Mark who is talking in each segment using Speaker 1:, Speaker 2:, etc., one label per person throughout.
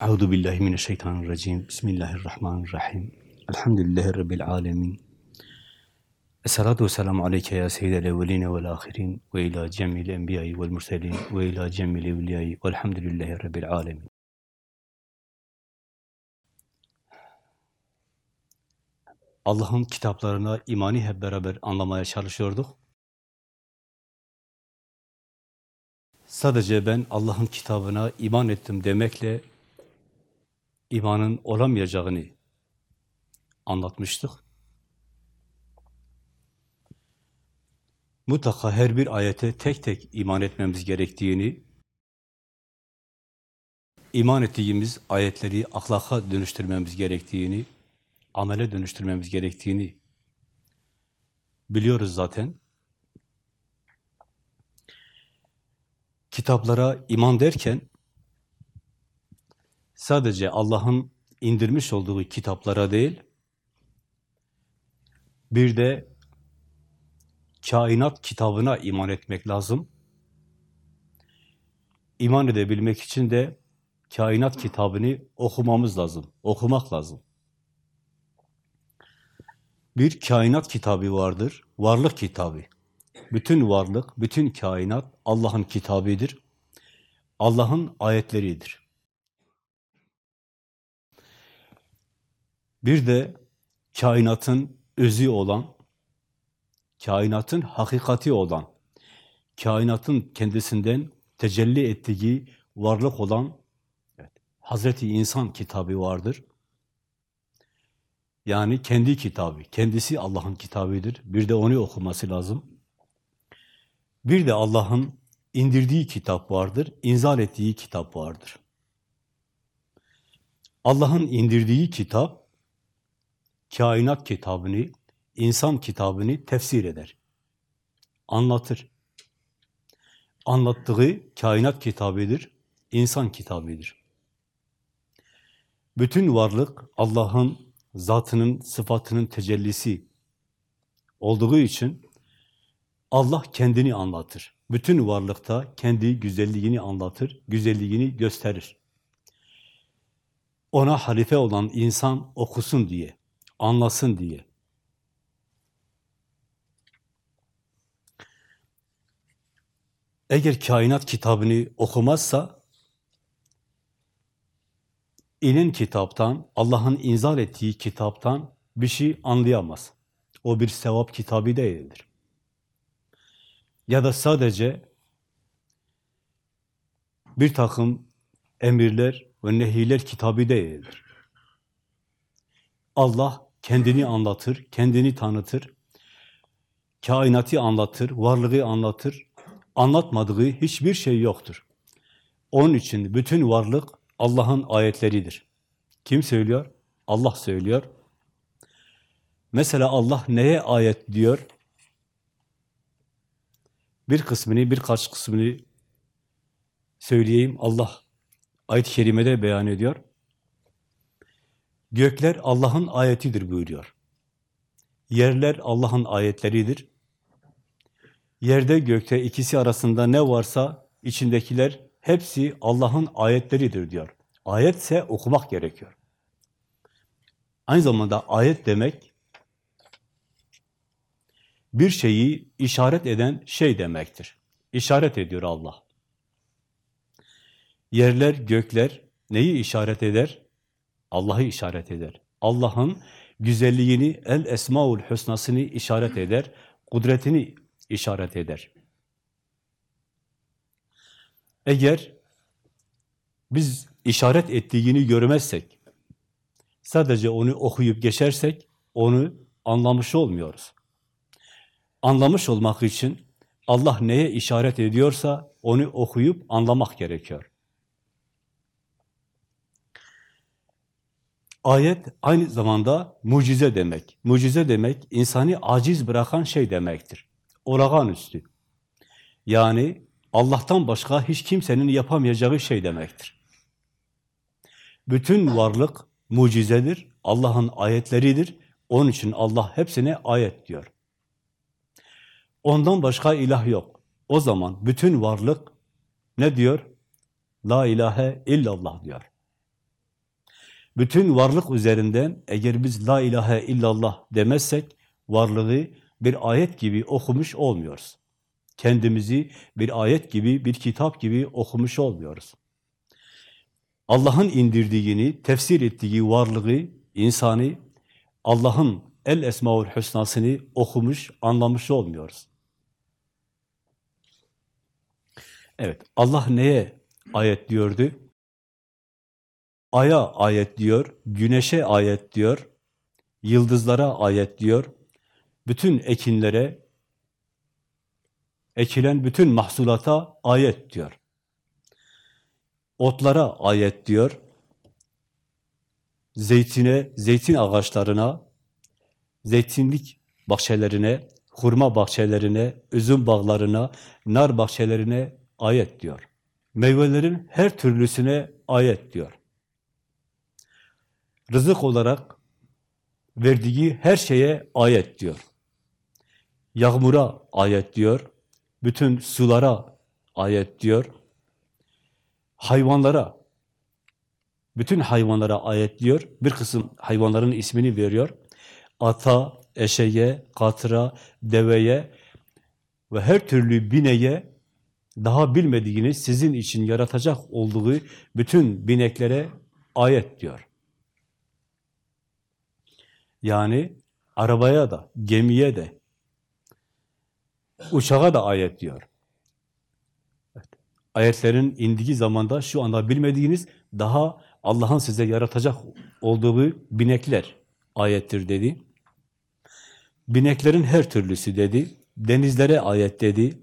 Speaker 1: Euzu billahi mineşşeytanirracim. Bismillahirrahmanirrahim. Elhamdülillahi rabbil alamin. Esselatu vesselamu aleyke ya seyyidel evveline vel ahirin ve ila cemil enbiyayı vel murselin ve ila cemil evliyayı velhamdülillahi rabbil alamin. Allah'ın kitaplarına imani hep beraber anlamaya çalışıyorduk. Sadece ben Allah'ın kitabına iman ettim demekle imanın olamayacağını anlatmıştık. Mutlaka her bir ayete tek tek iman etmemiz gerektiğini, iman ettiğimiz ayetleri ahlaka dönüştürmemiz gerektiğini, amele dönüştürmemiz gerektiğini biliyoruz zaten. Kitaplara iman derken, sadece Allah'ın indirmiş olduğu kitaplara değil, bir de kainat kitabına iman etmek lazım. İman edebilmek için de kainat kitabını okumamız lazım, okumak lazım. Bir kainat kitabı vardır, varlık kitabı. Bütün varlık, bütün kainat Allah'ın kitabıdır. Allah'ın ayetleridir. Bir de kainatın özü olan, kainatın hakikati olan, kainatın kendisinden tecelli ettiği varlık olan evet, Hazreti İnsan kitabı vardır. Yani kendi kitabı, kendisi Allah'ın kitabıdır. Bir de onu okuması lazım. Bir de Allah'ın indirdiği kitap vardır, inzal ettiği kitap vardır. Allah'ın indirdiği kitap, kainat kitabını, insan kitabını tefsir eder. Anlatır. Anlattığı kainat kitabıdır, insan kitabıdır. Bütün varlık Allah'ın zatının, sıfatının tecellisi olduğu için Allah kendini anlatır. Bütün varlıkta kendi güzelliğini anlatır, güzelliğini gösterir. Ona halife olan insan okusun diye, anlasın diye. Eğer kainat kitabını okumazsa, inen kitaptan, Allah'ın inzal ettiği kitaptan bir şey anlayamaz. O bir sevap kitabı değildir. Ya da sadece bir takım emirler ve nehiler kitabı değildir. Allah kendini anlatır, kendini tanıtır, kainatı anlatır, varlığı anlatır, anlatmadığı hiçbir şey yoktur. Onun için bütün varlık Allah'ın ayetleridir. Kim söylüyor? Allah söylüyor. Mesela Allah neye ayet diyor? Bir kısmını, birkaç kısmını söyleyeyim. Allah ayet-i kerimede beyan ediyor. Gökler Allah'ın ayetidir buyuruyor. Yerler Allah'ın ayetleridir. Yerde gökte ikisi arasında ne varsa içindekiler hepsi Allah'ın ayetleridir diyor. Ayetse okumak gerekiyor. Aynı zamanda ayet demek bir şeyi işaret eden şey demektir. İşaret ediyor Allah. Yerler, gökler neyi işaret eder? Allah'ı işaret eder. Allah'ın güzelliğini, el esmaul husnasını işaret eder, kudretini işaret eder. Eğer biz işaret ettiğini görmezsek, sadece onu okuyup geçersek, onu anlamış olmuyoruz. Anlamış olmak için Allah neye işaret ediyorsa onu okuyup anlamak gerekiyor. Ayet aynı zamanda mucize demek. Mucize demek insanı aciz bırakan şey demektir. Olağanüstü. Yani Allah'tan başka hiç kimsenin yapamayacağı şey demektir. Bütün varlık mucizedir, Allah'ın ayetleridir. Onun için Allah hepsine ayet diyor. Ondan başka ilah yok. O zaman bütün varlık ne diyor? La ilahe illallah diyor. Bütün varlık üzerinden eğer biz la ilahe illallah demezsek varlığı bir ayet gibi okumuş olmuyoruz. Kendimizi bir ayet gibi, bir kitap gibi okumuş olmuyoruz. Allah'ın indirdiğini, tefsir ettiği varlığı, insanı, Allah'ın el esmaül hüsnasını okumuş, anlamış olmuyoruz. Evet, Allah neye ayet diyordu? Aya ayet diyor, güneşe ayet diyor, yıldızlara ayet diyor, bütün ekinlere, ekilen bütün mahsulata ayet diyor. Otlara ayet diyor, zeytine, zeytin ağaçlarına, zeytinlik bahçelerine, hurma bahçelerine, üzüm bağlarına, nar bahçelerine ayet diyor. Meyvelerin her türlüsüne ayet diyor. Rızık olarak verdiği her şeye ayet diyor. Yağmura ayet diyor. Bütün sulara ayet diyor. Hayvanlara, bütün hayvanlara ayet diyor. Bir kısım hayvanların ismini veriyor. Ata, eşeğe, katıra, deveye ve her türlü bineye daha bilmediğiniz sizin için yaratacak olduğu bütün bineklere ayet diyor. Yani arabaya da, gemiye de, uçağa da ayet diyor. Ayetlerin indiği zamanda şu anda bilmediğiniz daha Allah'ın size yaratacak olduğu binekler ayettir dedi. Bineklerin her türlüsü dedi. Denizlere ayet dedi.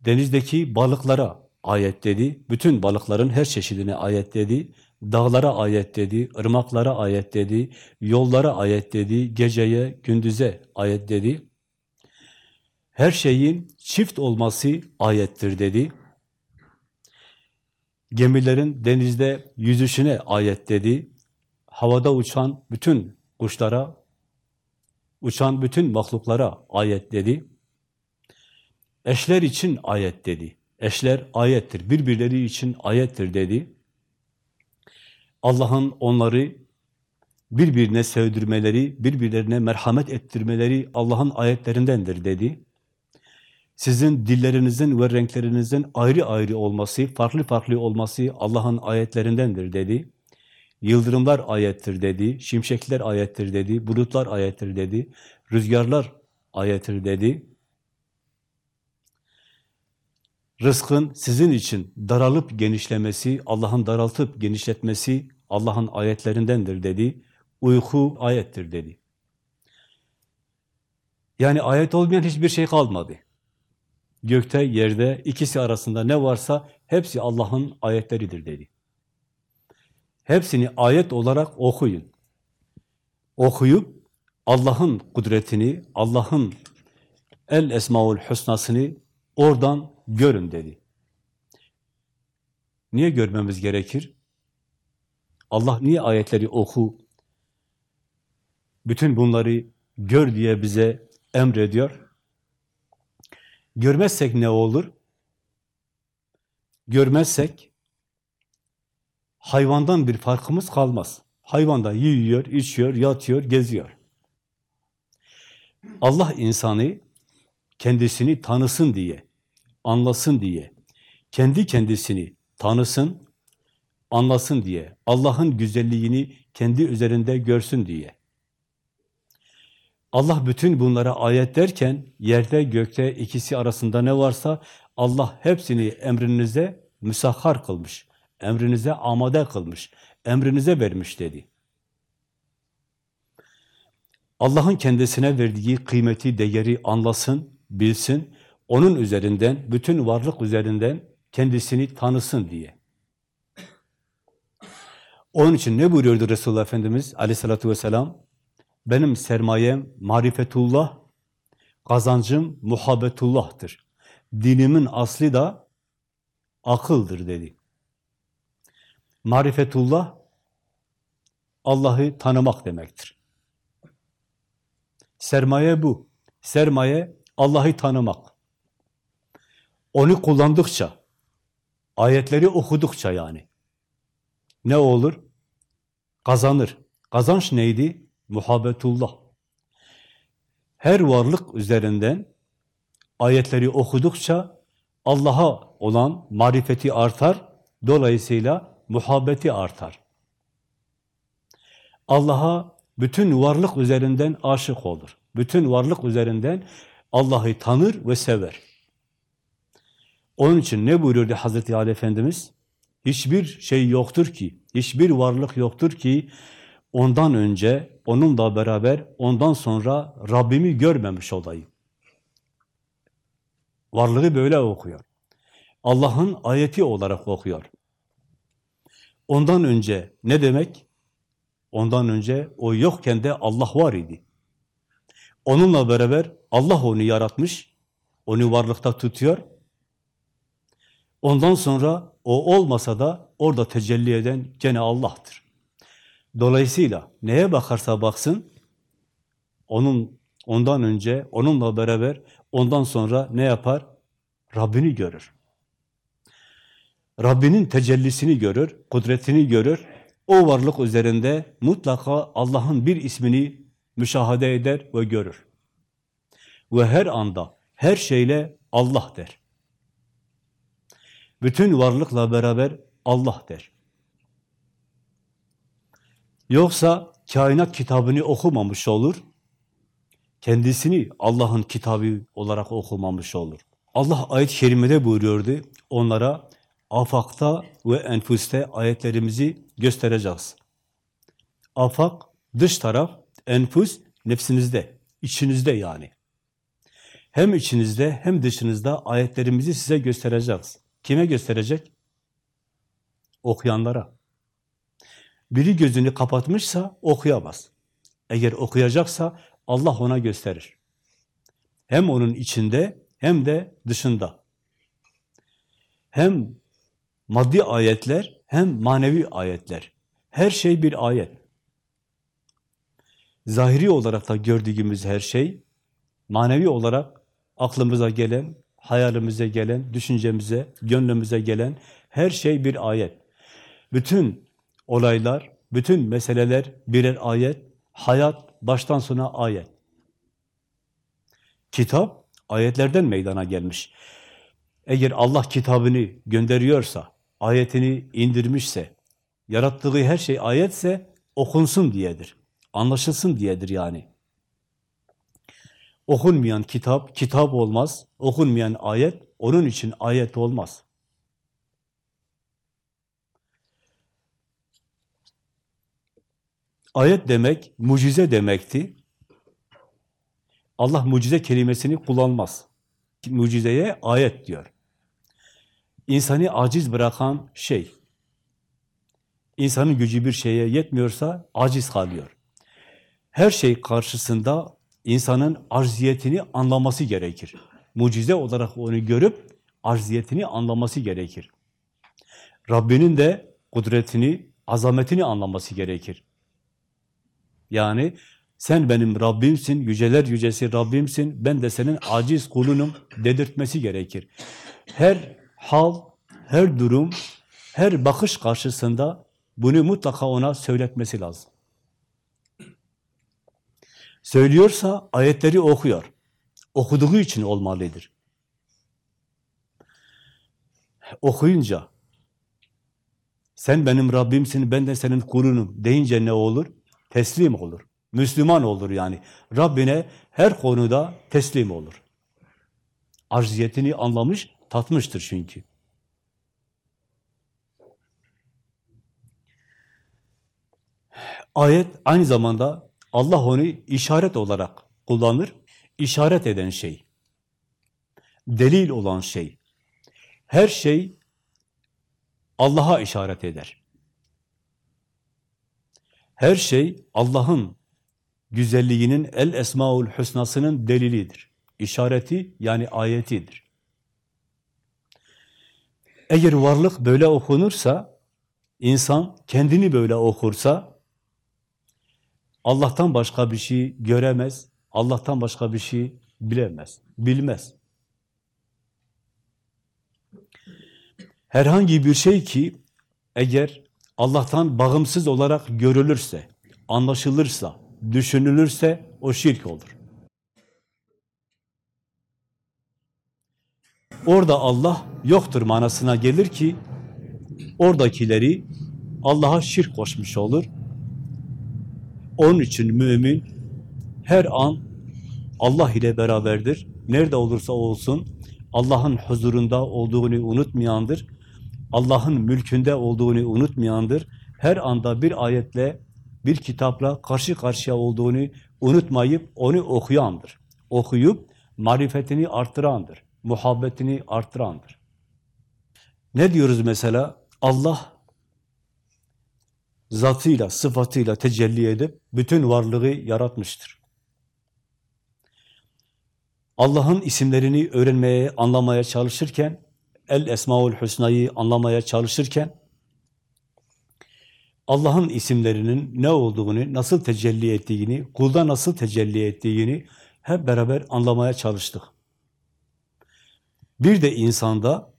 Speaker 1: Denizdeki balıklara ayet dedi. Bütün balıkların her çeşidine ayet dedi. Dağlara ayet dedi, ırmaklara ayet dedi, yollara ayet dedi, geceye, gündüze ayet dedi. Her şeyin çift olması ayettir dedi. Gemilerin denizde yüzüşüne ayet dedi. Havada uçan bütün kuşlara, uçan bütün mahluklara ayet dedi. Eşler için ayet dedi. Eşler ayettir, birbirleri için ayettir dedi. Allah'ın onları birbirine sevdirmeleri, birbirlerine merhamet ettirmeleri Allah'ın ayetlerindendir dedi. Sizin dillerinizin ve renklerinizin ayrı ayrı olması, farklı farklı olması Allah'ın ayetlerindendir dedi. Yıldırımlar ayettir dedi, şimşekler ayettir dedi, bulutlar ayettir dedi, rüzgarlar ayettir dedi. Rızkın sizin için daralıp genişlemesi, Allah'ın daraltıp genişletmesi Allah'ın ayetlerindendir dedi. Uyku ayettir dedi. Yani ayet olmayan hiçbir şey kalmadı. Gökte, yerde, ikisi arasında ne varsa hepsi Allah'ın ayetleridir dedi. Hepsini ayet olarak okuyun. Okuyup Allah'ın kudretini, Allah'ın el esmaul husnasını oradan görün dedi. Niye görmemiz gerekir? Allah niye ayetleri oku, bütün bunları gör diye bize emrediyor? Görmezsek ne olur? Görmezsek hayvandan bir farkımız kalmaz. Hayvan da yiyor, içiyor, yatıyor, geziyor. Allah insanı kendisini tanısın diye, anlasın diye, kendi kendisini tanısın, anlasın diye, Allah'ın güzelliğini kendi üzerinde görsün diye. Allah bütün bunlara ayet derken, yerde gökte ikisi arasında ne varsa Allah hepsini emrinize müsahhar kılmış, emrinize amade kılmış, emrinize vermiş dedi. Allah'ın kendisine verdiği kıymeti, değeri anlasın, bilsin, onun üzerinden, bütün varlık üzerinden kendisini tanısın diye. Onun için ne buyuruyordu Resulullah Efendimiz aleyhissalatü vesselam? Benim sermayem marifetullah, kazancım muhabbetullah'tır. Dinimin aslı da akıldır dedi. Marifetullah, Allah'ı tanımak demektir. Sermaye bu. Sermaye Allah'ı tanımak. Onu kullandıkça, ayetleri okudukça yani. Ne olur? kazanır. Kazanç neydi? Muhabbetullah. Her varlık üzerinden ayetleri okudukça Allah'a olan marifeti artar, dolayısıyla muhabbeti artar. Allah'a bütün varlık üzerinden aşık olur. Bütün varlık üzerinden Allah'ı tanır ve sever. Onun için ne buyuruyordu Hazreti Ali Efendimiz? Hiçbir şey yoktur ki, hiçbir varlık yoktur ki ondan önce, onunla beraber, ondan sonra Rabbimi görmemiş olayım. Varlığı böyle okuyor. Allah'ın ayeti olarak okuyor. Ondan önce ne demek? Ondan önce o yokken de Allah var idi. Onunla beraber Allah onu yaratmış, onu varlıkta tutuyor. Ondan sonra o olmasa da orada tecelli eden gene Allah'tır. Dolayısıyla neye bakarsa baksın, onun ondan önce, onunla beraber, ondan sonra ne yapar? Rabbini görür. Rabbinin tecellisini görür, kudretini görür. O varlık üzerinde mutlaka Allah'ın bir ismini müşahede eder ve görür. Ve her anda, her şeyle Allah der. Bütün varlıkla beraber Allah der. Yoksa kainat kitabını okumamış olur, kendisini Allah'ın kitabı olarak okumamış olur. Allah ayet-i kerimede buyuruyordu, onlara afakta ve enfüste ayetlerimizi göstereceğiz. Afak, dış taraf, enfüs, nefsinizde, içinizde yani. Hem içinizde hem dışınızda ayetlerimizi size göstereceğiz. Kime gösterecek? Okuyanlara. Biri gözünü kapatmışsa okuyamaz. Eğer okuyacaksa Allah ona gösterir. Hem onun içinde hem de dışında. Hem maddi ayetler hem manevi ayetler. Her şey bir ayet. Zahiri olarak da gördüğümüz her şey, manevi olarak aklımıza gelen, hayalimize gelen, düşüncemize, gönlümüze gelen her şey bir ayet. Bütün olaylar, bütün meseleler birer ayet, hayat baştan sona ayet. Kitap ayetlerden meydana gelmiş. Eğer Allah kitabını gönderiyorsa, ayetini indirmişse, yarattığı her şey ayetse okunsun diyedir. Anlaşılsın diyedir yani. Okunmayan kitap, kitap olmaz. Okunmayan ayet, onun için ayet olmaz. Ayet demek, mucize demekti. Allah mucize kelimesini kullanmaz. Mucizeye ayet diyor. İnsanı aciz bırakan şey. İnsanın gücü bir şeye yetmiyorsa aciz kalıyor. Her şey karşısında insanın arziyetini anlaması gerekir. Mucize olarak onu görüp arziyetini anlaması gerekir. Rabbinin de kudretini, azametini anlaması gerekir. Yani sen benim Rabbimsin, yüceler yücesi Rabbimsin, ben de senin aciz kulunum dedirtmesi gerekir. Her hal, her durum, her bakış karşısında bunu mutlaka ona söyletmesi lazım. Söylüyorsa ayetleri okuyor. Okuduğu için olmalıdır. Okuyunca sen benim Rabbimsin, ben de senin kulunum deyince ne olur? Teslim olur. Müslüman olur yani. Rabbine her konuda teslim olur. Arziyetini anlamış, tatmıştır çünkü. Ayet aynı zamanda Allah onu işaret olarak kullanır. İşaret eden şey. Delil olan şey. Her şey Allah'a işaret eder. Her şey Allah'ın güzelliğinin el esmaul husnasının delilidir. İşareti yani ayetidir. Eğer varlık böyle okunursa, insan kendini böyle okursa, Allah'tan başka bir şey göremez, Allah'tan başka bir şey bilemez, bilmez. Herhangi bir şey ki eğer Allah'tan bağımsız olarak görülürse, anlaşılırsa, düşünülürse o şirk olur. Orada Allah yoktur manasına gelir ki oradakileri Allah'a şirk koşmuş olur. Onun için mümin her an Allah ile beraberdir. Nerede olursa olsun Allah'ın huzurunda olduğunu unutmayandır. Allah'ın mülkünde olduğunu unutmayandır. Her anda bir ayetle, bir kitapla karşı karşıya olduğunu unutmayıp onu okuyandır. Okuyup marifetini arttırandır. Muhabbetini arttırandır. Ne diyoruz mesela? Allah zatıyla, sıfatıyla tecelli edip bütün varlığı yaratmıştır. Allah'ın isimlerini öğrenmeye, anlamaya çalışırken, El Esmaül Hüsna'yı anlamaya çalışırken, Allah'ın isimlerinin ne olduğunu, nasıl tecelli ettiğini, kulda nasıl tecelli ettiğini hep beraber anlamaya çalıştık. Bir de insanda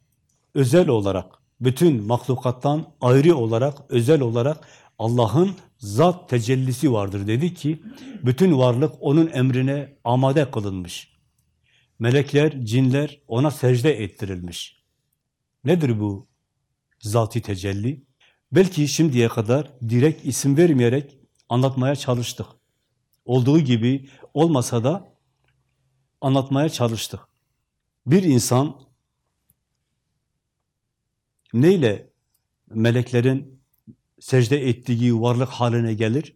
Speaker 1: özel olarak, bütün mahlukattan ayrı olarak, özel olarak Allah'ın zat tecellisi vardır dedi ki, bütün varlık onun emrine amade kılınmış. Melekler, cinler ona secde ettirilmiş. Nedir bu zati tecelli? Belki şimdiye kadar direkt isim vermeyerek anlatmaya çalıştık. Olduğu gibi olmasa da anlatmaya çalıştık. Bir insan neyle meleklerin secde ettiği varlık haline gelir?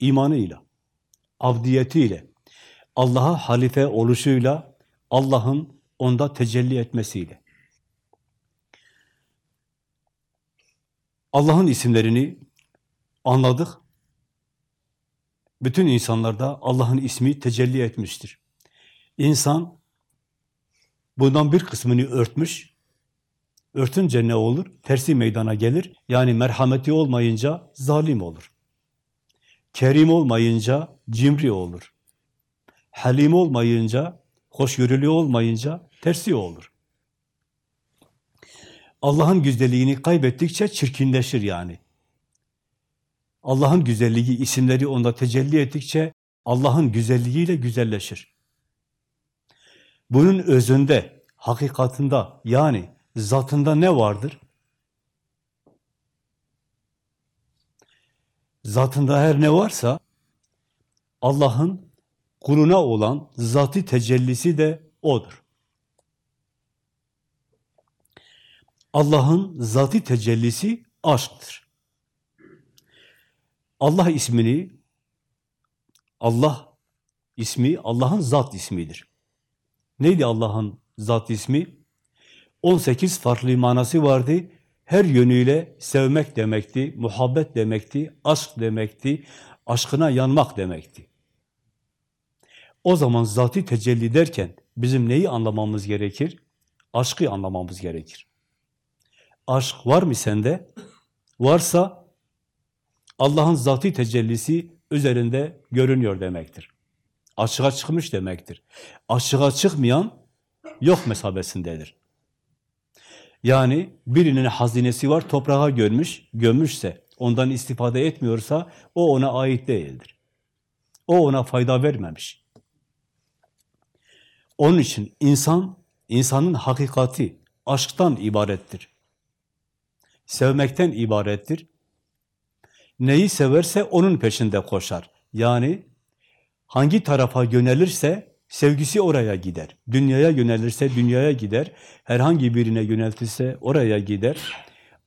Speaker 1: İmanıyla, abdiyetiyle, Allah'a halife oluşuyla, Allah'ın onda tecelli etmesiyle. Allah'ın isimlerini anladık. Bütün insanlarda Allah'ın ismi tecelli etmiştir. İnsan bundan bir kısmını örtmüş, örtünce ne olur? Tersi meydana gelir. Yani merhameti olmayınca zalim olur. Kerim olmayınca cimri olur. Halim olmayınca, hoşgörülü olmayınca tersi olur. Allah'ın güzelliğini kaybettikçe çirkinleşir yani. Allah'ın güzelliği, isimleri onda tecelli ettikçe Allah'ın güzelliğiyle güzelleşir. Bunun özünde, hakikatında yani zatında ne vardır? Zatında her ne varsa Allah'ın kuluna olan zati tecellisi de odur. Allah'ın zati tecellisi aşktır. Allah ismini, Allah ismi Allah'ın zat ismidir. Neydi Allah'ın zat ismi? 18 farklı manası vardı. Her yönüyle sevmek demekti, muhabbet demekti, aşk demekti, aşkına yanmak demekti. O zaman zati tecelli derken bizim neyi anlamamız gerekir? Aşkı anlamamız gerekir. Aşk var mı sende? Varsa Allah'ın zati tecellisi üzerinde görünüyor demektir. Açığa çıkmış demektir. Açığa çıkmayan yok mesabesindedir. Yani birinin hazinesi var, toprağa gömmüş, gömmüşse, ondan istifade etmiyorsa o ona ait değildir. O ona fayda vermemiş. Onun için insan, insanın hakikati aşktan ibarettir. Sevmekten ibarettir. Neyi severse onun peşinde koşar. Yani hangi tarafa yönelirse sevgisi oraya gider. Dünyaya yönelirse dünyaya gider. Herhangi birine yöneltirse oraya gider.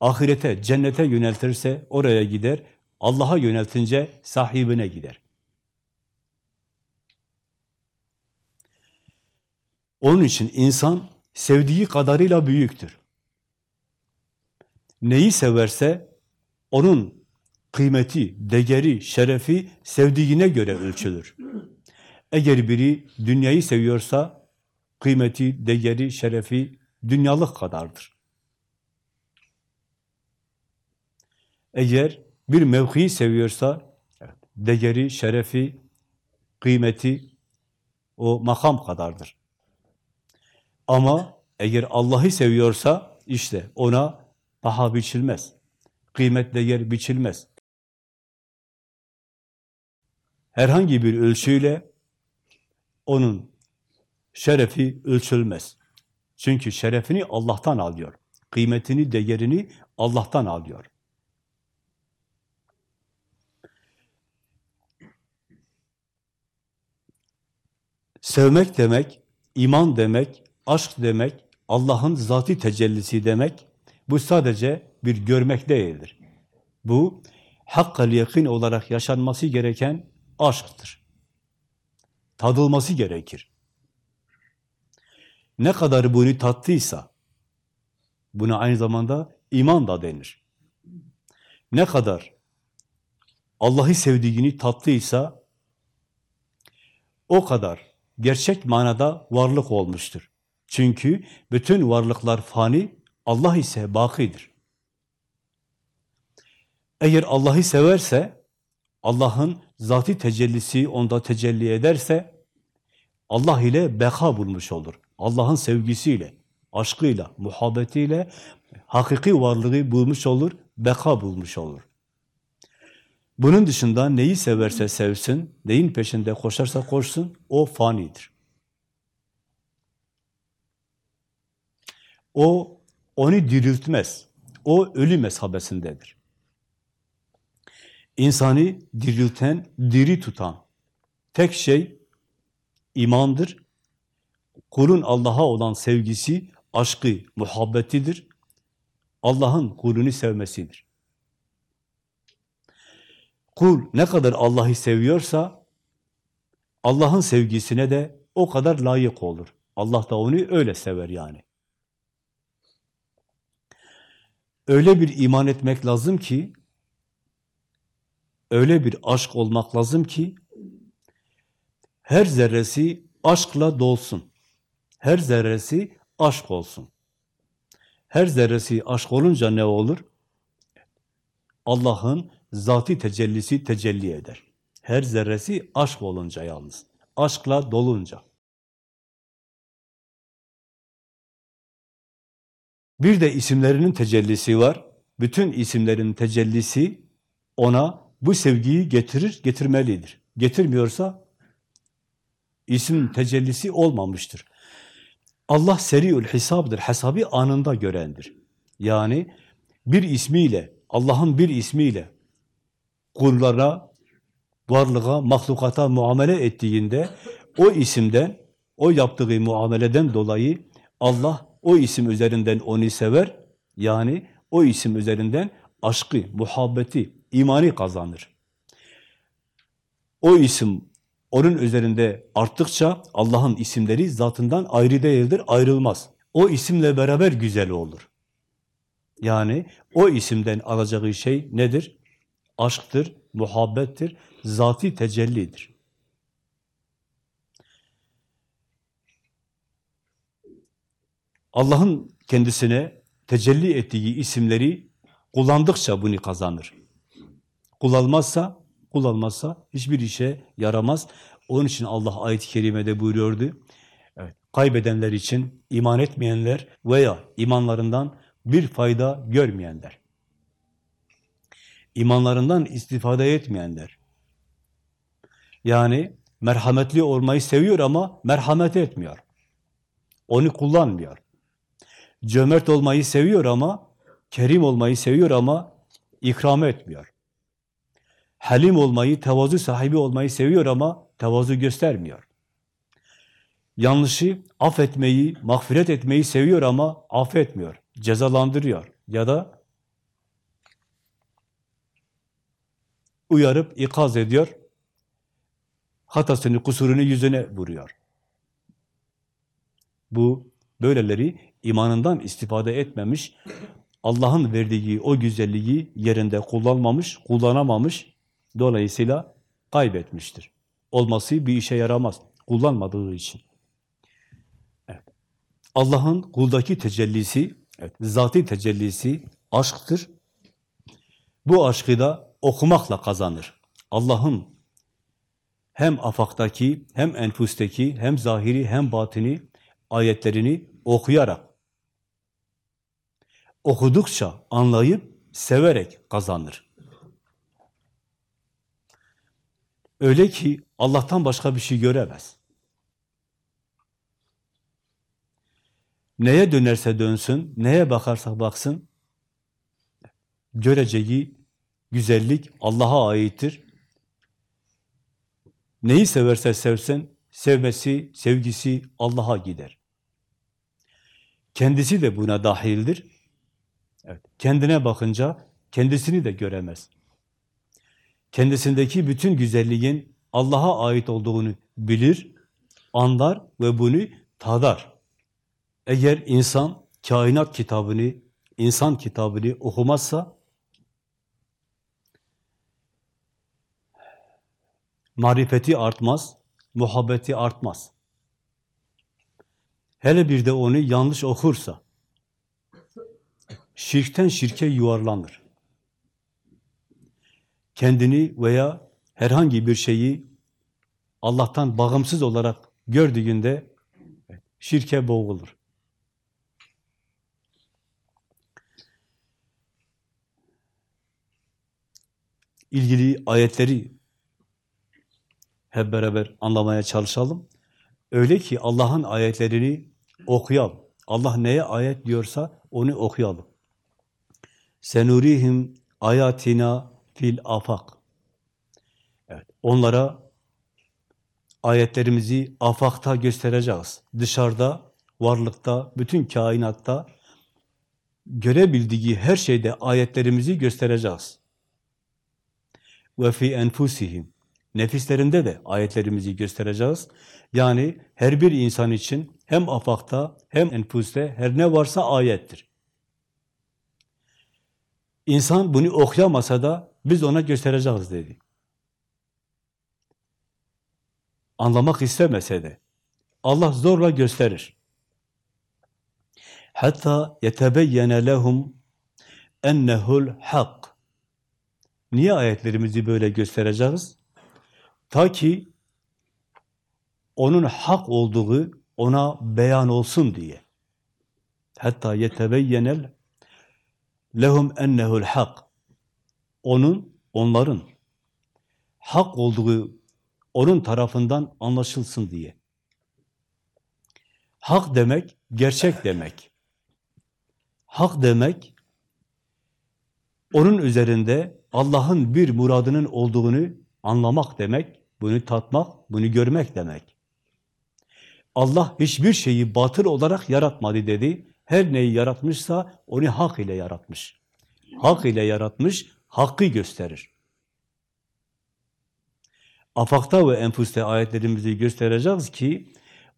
Speaker 1: Ahirete, cennete yöneltirse oraya gider. Allah'a yöneltince sahibine gider. Onun için insan sevdiği kadarıyla büyüktür. Neyi severse onun kıymeti, değeri, şerefi sevdiğine göre ölçülür. Eğer biri dünyayı seviyorsa kıymeti, değeri, şerefi dünyalık kadardır. Eğer bir mevkiyi seviyorsa değeri, şerefi, kıymeti o makam kadardır. Ama eğer Allah'ı seviyorsa işte ona paha biçilmez. kıymet değer biçilmez. Herhangi bir ölçüyle onun şerefi ölçülmez. Çünkü şerefini Allah'tan alıyor. Kıymetini, değerini Allah'tan alıyor. Sevmek demek, iman demek, aşk demek, Allah'ın zati tecellisi demek, bu sadece bir görmek değildir. Bu, hakkal yakin olarak yaşanması gereken aşktır. Tadılması gerekir. Ne kadar bunu tattıysa, buna aynı zamanda iman da denir. Ne kadar Allah'ı sevdiğini tattıysa, o kadar gerçek manada varlık olmuştur. Çünkü bütün varlıklar fani, Allah ise bakidir. Eğer Allah'ı severse, Allah'ın zati tecellisi onda tecelli ederse, Allah ile beka bulmuş olur. Allah'ın sevgisiyle, aşkıyla, muhabbetiyle hakiki varlığı bulmuş olur, beka bulmuş olur. Bunun dışında neyi severse sevsin, neyin peşinde koşarsa koşsun, o fanidir. O, onu diriltmez. O ölü meshabesindedir. İnsanı dirilten, diri tutan tek şey imandır. Kulun Allah'a olan sevgisi, aşkı, muhabbetidir. Allah'ın kulünü sevmesidir. Kul ne kadar Allah'ı seviyorsa Allah'ın sevgisine de o kadar layık olur. Allah da onu öyle sever yani. Öyle bir iman etmek lazım ki öyle bir aşk olmak lazım ki her zerresi aşkla dolsun. Her zerresi aşk olsun. Her zerresi aşk olunca ne olur? Allah'ın zati tecellisi tecelli eder. Her zerresi aşk olunca yalnız. Aşkla dolunca. Bir de isimlerinin tecellisi var. Bütün isimlerin tecellisi ona bu sevgiyi getirir, getirmelidir. Getirmiyorsa isim tecellisi olmamıştır. Allah seriül hesabdır. Hesabı anında görendir. Yani bir ismiyle, Allah'ın bir ismiyle kullara, varlığa, mahlukata muamele ettiğinde o isimden, o yaptığı muameleden dolayı Allah o isim üzerinden onu sever. Yani o isim üzerinden aşkı, muhabbeti, imani kazanır. O isim onun üzerinde arttıkça Allah'ın isimleri zatından ayrı değildir, ayrılmaz. O isimle beraber güzel olur. Yani o isimden alacağı şey nedir? Aşktır, muhabbettir, zati tecellidir. Allah'ın kendisine tecelli ettiği isimleri kullandıkça bunu kazanır. Kullanmazsa, kullanmazsa hiçbir işe yaramaz. Onun için Allah ayet-i kerimede buyuruyordu. Evet, kaybedenler için iman etmeyenler veya imanlarından bir fayda görmeyenler. İmanlarından istifade etmeyenler. Yani merhametli olmayı seviyor ama merhamet etmiyor. Onu kullanmıyor. Cömert olmayı seviyor ama, kerim olmayı seviyor ama ikram etmiyor. Halim olmayı, tevazu sahibi olmayı seviyor ama tevazu göstermiyor. Yanlışı affetmeyi, mağfiret etmeyi seviyor ama affetmiyor, cezalandırıyor ya da uyarıp ikaz ediyor, hatasını, kusurunu yüzüne vuruyor. Bu böyleleri imanından istifade etmemiş, Allah'ın verdiği o güzelliği yerinde kullanmamış, kullanamamış, dolayısıyla kaybetmiştir. Olması bir işe yaramaz, kullanmadığı için. Evet. Allah'ın kuldaki tecellisi, evet, zati tecellisi aşktır. Bu aşkı da okumakla kazanır. Allah'ın hem afaktaki, hem enfusteki, hem zahiri, hem batini ayetlerini okuyarak okudukça, anlayıp severek kazanır. Öyle ki Allah'tan başka bir şey göremez. Neye dönerse dönsün, neye bakarsa baksın, göreceği güzellik Allah'a aittir. Neyi severse sevsin, sevmesi, sevgisi Allah'a gider. Kendisi de buna dahildir. Evet, kendine bakınca kendisini de göremez. Kendisindeki bütün güzelliğin Allah'a ait olduğunu bilir, anlar ve bunu tadar. Eğer insan kainat kitabını, insan kitabını okumazsa marifeti artmaz, muhabbeti artmaz. Hele bir de onu yanlış okursa, şirkten şirke yuvarlanır. Kendini veya herhangi bir şeyi Allah'tan bağımsız olarak gördüğünde şirke boğulur. ilgili ayetleri hep beraber anlamaya çalışalım. Öyle ki Allah'ın ayetlerini okuyalım. Allah neye ayet diyorsa onu okuyalım. Senurihim ayatina fil afak. Evet, onlara ayetlerimizi afakta göstereceğiz. Dışarıda, varlıkta, bütün kainatta görebildiği her şeyde ayetlerimizi göstereceğiz. Ve fi enfusihim. Nefislerinde de ayetlerimizi göstereceğiz. Yani her bir insan için hem afakta hem enfuste her ne varsa ayettir. İnsan bunu okuyamasa da biz ona göstereceğiz dedi. Anlamak istemese de Allah zorla gösterir. Hatta yetebeyyene lehum ennehul hak. Niye ayetlerimizi böyle göstereceğiz? Ta ki onun hak olduğu ona beyan olsun diye. Hatta yetebeyyenel lehum ennehu'l hak. Onun, onların hak olduğu onun tarafından anlaşılsın diye. Hak demek, gerçek demek. Hak demek, onun üzerinde Allah'ın bir muradının olduğunu anlamak demek, bunu tatmak, bunu görmek demek. Allah hiçbir şeyi batıl olarak yaratmadı dedi. Her neyi yaratmışsa onu hak ile yaratmış. Hak ile yaratmış, hakkı gösterir. Afakta ve enfuste ayetlerimizi göstereceğiz ki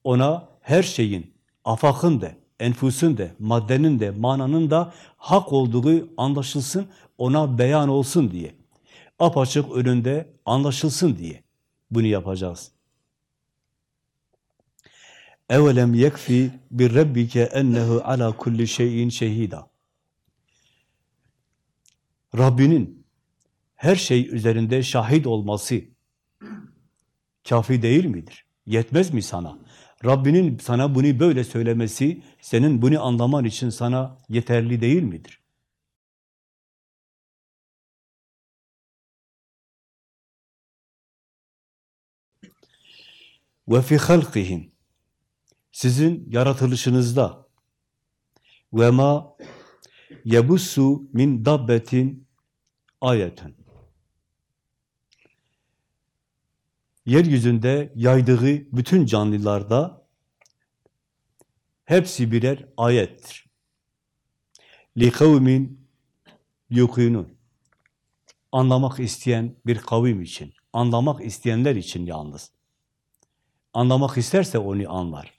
Speaker 1: ona her şeyin, afakın da, enfusun da, maddenin de, mananın da hak olduğu anlaşılsın, ona beyan olsun diye. Apaçık önünde anlaşılsın diye bunu yapacağız. Evelem yekfi bir rabbike ennehu ala kulli şeyin şehida. Rabbinin her şey üzerinde şahit olması kafi değil midir? Yetmez mi sana? Rabbinin sana bunu böyle söylemesi, senin bunu anlaman için sana yeterli değil midir? Ve fi halqihim sizin yaratılışınızda ve ma yebussu min dabbetin ayeten yeryüzünde yaydığı bütün canlılarda hepsi birer ayettir. لِقَوْمٍ يُقِنُونَ Anlamak isteyen bir kavim için, anlamak isteyenler için yalnız. Anlamak isterse onu anlar.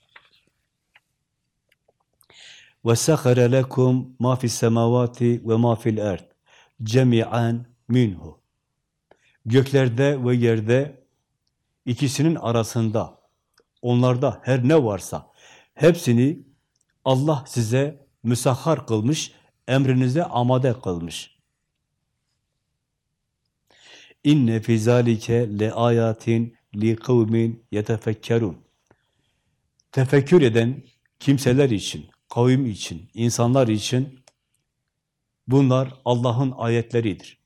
Speaker 1: وَسَخَرَ لَكُمْ مَا فِي السَّمَاوَاتِ وَمَا فِي الْاَرْضِ cemi'an minhu. Göklerde ve yerde ikisinin arasında onlarda her ne varsa hepsini Allah size müsahhar kılmış, emrinize amade kılmış. İnne fi zalike le ayatin li kavmin yetefekkerun. Tefekkür eden kimseler için, kavim için, insanlar için Bunlar Allah'ın ayetleridir.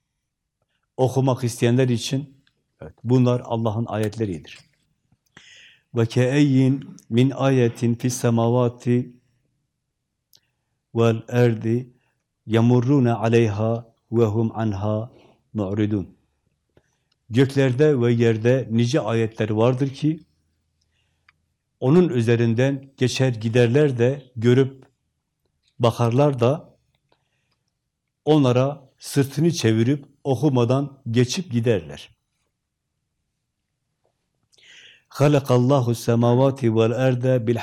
Speaker 1: Okumak isteyenler için evet, bunlar Allah'ın ayetleridir. Ve keeyyin min ayetin fis semavati vel erdi yamurruna aleyha ve hum anha mu'ridun. Göklerde ve yerde nice ayetler vardır ki onun üzerinden geçer giderler de görüp bakarlar da onlara sırtını çevirip okumadan geçip giderler. Halakallahu semavati vel erde bil.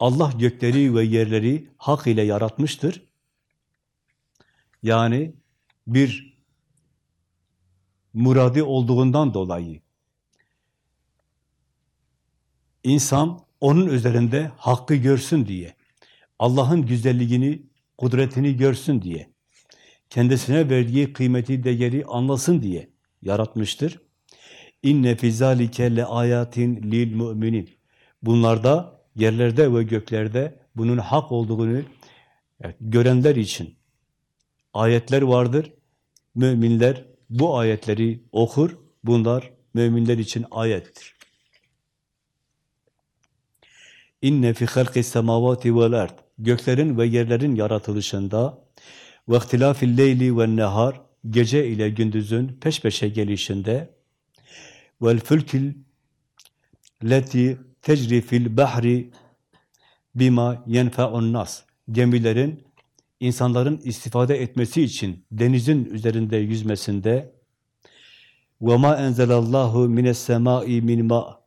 Speaker 1: Allah gökleri ve yerleri hak ile yaratmıştır. Yani bir muradi olduğundan dolayı insan onun üzerinde hakkı görsün diye, Allah'ın güzelliğini, kudretini görsün diye, kendisine verdiği kıymeti, değeri anlasın diye yaratmıştır. İnne fi zalike le ayatin lil müminin. Bunlarda yerlerde ve göklerde bunun hak olduğunu evet, görenler için ayetler vardır. Müminler bu ayetleri okur. Bunlar müminler için ayettir. İnne fi halqi semavati vel ard. Göklerin ve yerlerin yaratılışında leyli ve nehar gece ile gündüzün peş peşe gelişinde fulkil leti tecri fil bahri bima yenfa'un nas. Gemilerin insanların istifade etmesi için denizin üzerinde yüzmesinde ve ma enzelallahu mines semai min ma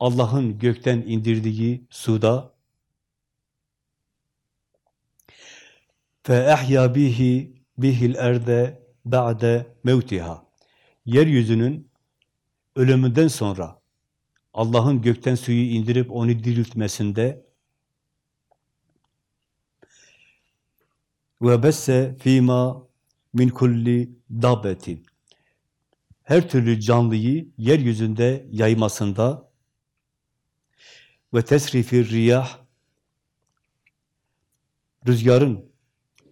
Speaker 1: Allah'ın gökten indirdiği suda ehya bihi bihil erde ba'de mevtiha yeryüzünün ölümünden sonra Allah'ın gökten suyu indirip onu diriltmesinde ve besse fîmâ min kulli dabbetin. Her türlü canlıyı yeryüzünde yaymasında ve tesrifir riyah rüzgarın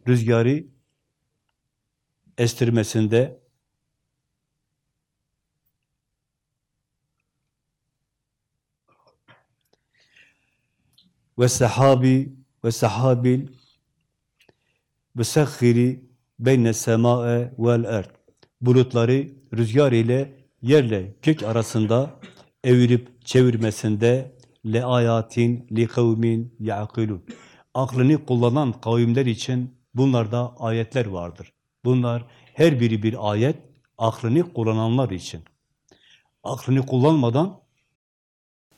Speaker 1: rüzgarı estirmesinde ve sahabi ve sahabil Müsahhiri beyne sema'e vel erd. Bulutları rüzgar ile yerle gök arasında evirip çevirmesinde le ayatin li kavmin yaqilun. Aklını kullanan kavimler için bunlarda ayetler vardır. Bunlar her biri bir ayet, aklını kullananlar için. Aklını kullanmadan,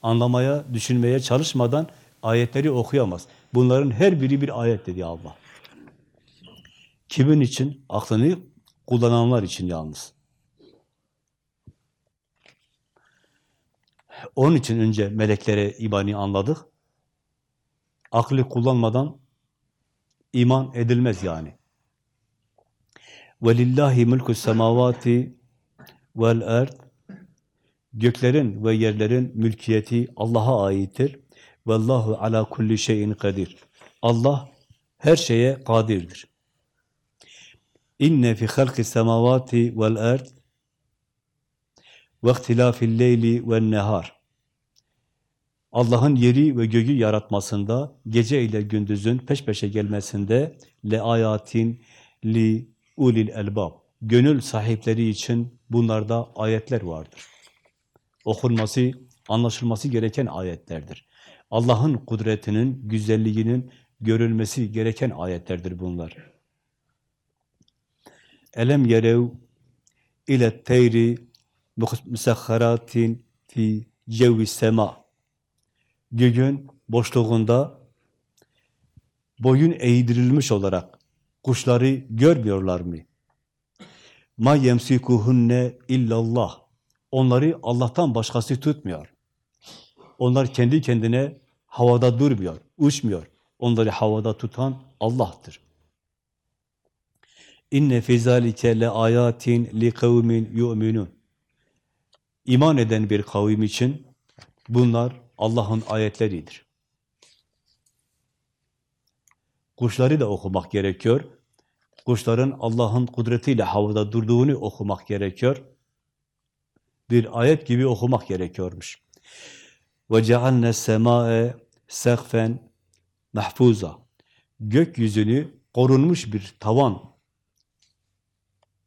Speaker 1: anlamaya, düşünmeye çalışmadan ayetleri okuyamaz. Bunların her biri bir ayet dedi Allah. Kimin için? Aklını kullananlar için yalnız. Onun için önce meleklere imani anladık. Aklı kullanmadan iman edilmez yani. وَلِلَّهِ مُلْكُ السَّمَاوَاتِ وَالْاَرْضِ Göklerin ve yerlerin mülkiyeti Allah'a aittir. وَاللّٰهُ ala kulli şeyin kadir. Allah her şeye kadirdir. İnne fi halqis semavati vel ard ve ihtilafil leyli ven nehar. Allah'ın yeri ve göğü yaratmasında, gece ile gündüzün peş peşe gelmesinde le ayatin li ulil elbab. Gönül sahipleri için bunlarda ayetler vardır. Okunması, anlaşılması gereken ayetlerdir. Allah'ın kudretinin, güzelliğinin görülmesi gereken ayetlerdir bunlar. Elem yerev ile teyri müsahharatin fi cevvi sema. Göğün boşluğunda boyun eğdirilmiş olarak kuşları görmüyorlar mı? Ma yemsikuhunne illallah. Onları Allah'tan başkası tutmuyor. Onlar kendi kendine havada durmuyor, uçmuyor. Onları havada tutan Allah'tır. İnne fi zalike le ayatin li kavmin yu'minun. İman eden bir kavim için bunlar Allah'ın ayetleridir. Kuşları da okumak gerekiyor. kuşların Allah'ın kudretiyle havada durduğunu okumak gerekiyor. Bir ayet gibi okumak gerekiyormuş. وَجَعَلْنَا السَّمَاءَ سَقْفًا mahfuza. Gökyüzünü korunmuş bir tavan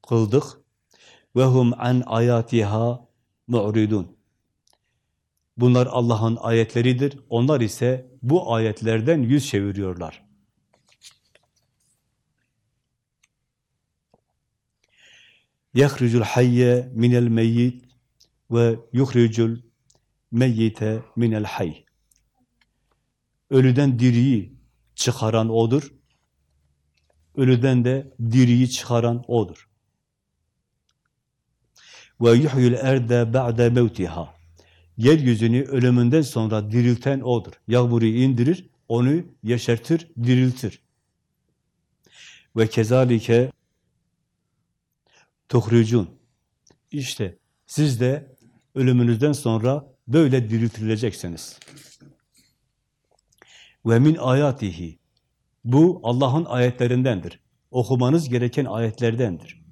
Speaker 1: kıldık. Ve hum an ayatiha mu'ridun. Bunlar Allah'ın ayetleridir. Onlar ise bu ayetlerden yüz çeviriyorlar. يَخْرِجُ الْحَيَّ مِنَ الْمَيِّتِ ve yuhricul meyyite minel hayy. Ölüden diriyi çıkaran odur. Ölüden de diriyi çıkaran odur. Ve yuhyul erde ba'de mevtiha. Yeryüzünü ölümünden sonra dirilten odur. Yağmuru indirir, onu yeşertir, diriltir. Ve kezalike tuhricun. İşte siz de ölümünüzden sonra böyle diriltileceksiniz. Ve min ayatihi. Bu Allah'ın ayetlerindendir. Okumanız gereken ayetlerdendir.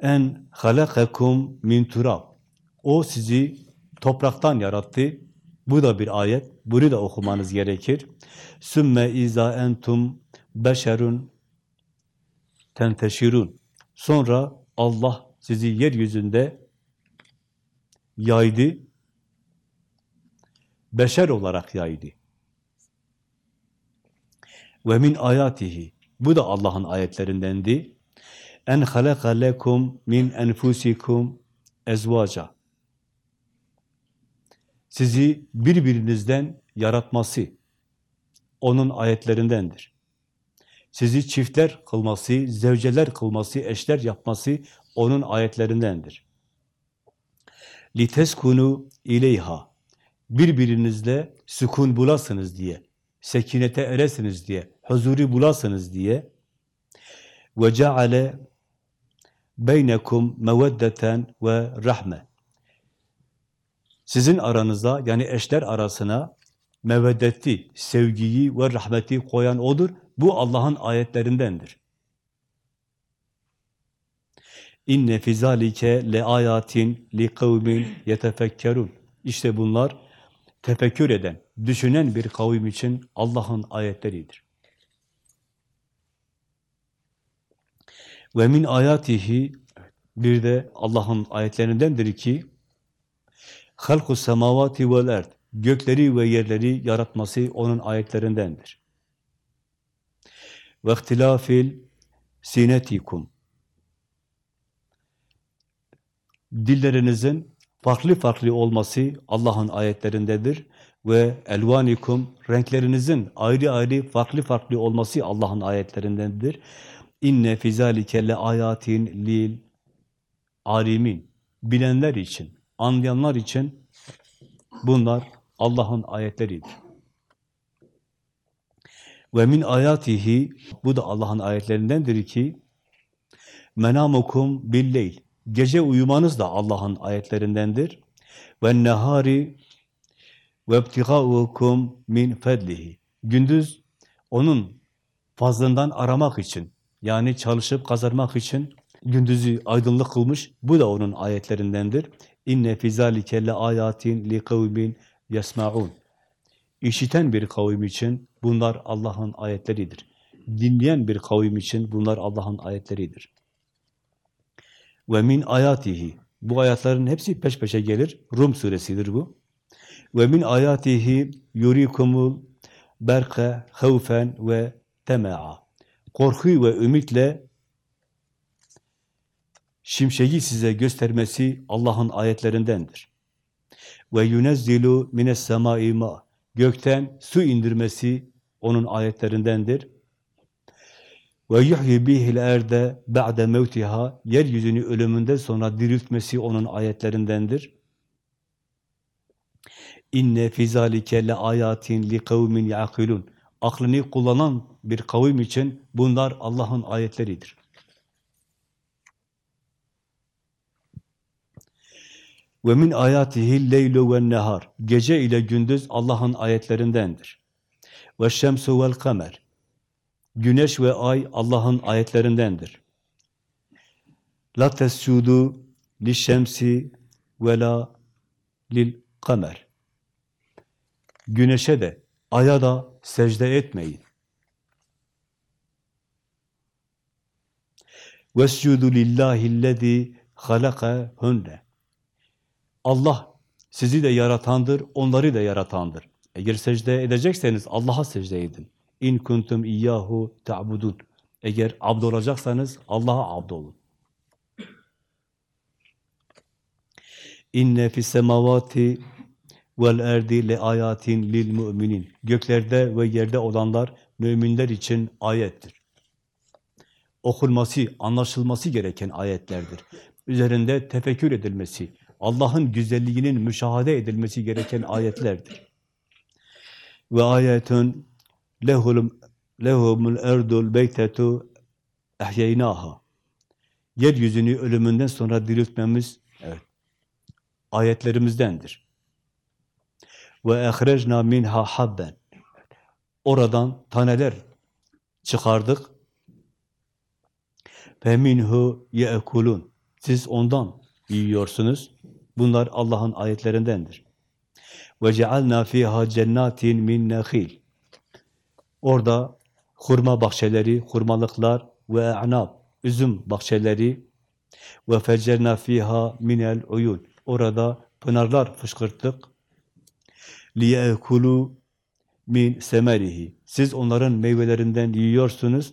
Speaker 1: En halakakum min turab. O sizi topraktan yarattı. Bu da bir ayet. Bunu da okumanız gerekir. Sümme iza entum beşerun tenteşirun. Sonra Allah sizi yeryüzünde yaydı, beşer olarak yaydı. Ve min ayatihi. Bu da Allah'ın ayetlerindendi. En halaka lekum min enfusikum ezvaca. Sizi birbirinizden yaratması onun ayetlerindendir. Sizi çiftler kılması, zevceler kılması, eşler yapması onun ayetlerindendir. liteskunu ileyha birbirinizle sükun bulasınız diye, sekinete eresiniz diye, huzuri bulasınız diye ve ceale beynekum meveddeten ve rahme sizin aranıza yani eşler arasına meveddeti, sevgiyi ve rahmeti koyan odur. Bu Allah'ın ayetlerindendir. İnne fizalike le ayatin li kavmin yetefekkerun. İşte bunlar tefekkür eden, düşünen bir kavim için Allah'ın ayetleridir. Ve min ayatihi bir de Allah'ın ayetlerindendir ki halku semavati vel erd gökleri ve yerleri yaratması onun ayetlerindendir. Ve ihtilafil sinetikum dillerinizin farklı farklı olması Allah'ın ayetlerindedir ve elvanikum renklerinizin ayrı ayrı farklı farklı olması Allah'ın ayetlerindendir. İnne fizalike le ayatin lil alimin bilenler için, anlayanlar için bunlar Allah'ın ayetleridir. Ve min ayatihi bu da Allah'ın ayetlerindendir ki menamukum billeyl Gece uyumanız da Allah'ın ayetlerindendir. Ve nehari ve ibtigaukum min fedlihi. Gündüz onun fazlından aramak için, yani çalışıp kazanmak için gündüzü aydınlık kılmış. Bu da onun ayetlerindendir. İnne fizalike le ayatin li kavmin yesmaun. İşiten bir kavim için bunlar Allah'ın ayetleridir. Dinleyen bir kavim için bunlar Allah'ın ayetleridir. Ve min ayatihi. Bu ayatların hepsi peş peşe gelir. Rum suresidir bu. Ve min ayatihi yurikumul berke havfen ve temea. Korku ve ümitle şimşeği size göstermesi Allah'ın ayetlerindendir. Ve yunezzilu mines semai ma. Gökten su indirmesi onun ayetlerindendir. Ve yuhyi bihil erde ba'de mevtiha yeryüzünü ölümünden sonra diriltmesi onun ayetlerindendir. İnne fizalike le ayatin li kavmin yaqilun. Aklını kullanan bir kavim için bunlar Allah'ın ayetleridir. Ve min ayatihi leylu ve nehar. Gece ile gündüz Allah'ın ayetlerindendir. Ve şemsu vel kamer. Güneş ve ay Allah'ın ayetlerindendir. La tescudu lişşemsi ve la lil kamer. Güneşe de, aya da secde etmeyin. Vescudu lillahillezî halakahunne. Allah sizi de yaratandır, onları da yaratandır. Eğer secde edecekseniz Allah'a secde edin. İn kuntum iyyahu ta'budun. Eğer abd olacaksanız Allah'a abd olun. İnne fis semavati vel erdi le ayatin lil müminin. Göklerde ve yerde olanlar müminler için ayettir. Okunması, anlaşılması gereken ayetlerdir. Üzerinde tefekkür edilmesi, Allah'ın güzelliğinin müşahede edilmesi gereken ayetlerdir. Ve ayetun lehum lehumul erdul beytetu ehyeynaha. Yeryüzünü ölümünden sonra diriltmemiz evet, ayetlerimizdendir. Ve ehrecna minha habben. Oradan taneler çıkardık. Ve minhu yeekulun. Siz ondan yiyorsunuz. Bunlar Allah'ın ayetlerindendir. Ve cealna fiha cennatin min nahil. Orada hurma bahçeleri, hurmalıklar ve anab, üzüm bahçeleri ve fecerna fiha minel uyun. Orada pınarlar fışkırttık. liyekulu min semerihi. Siz onların meyvelerinden yiyorsunuz.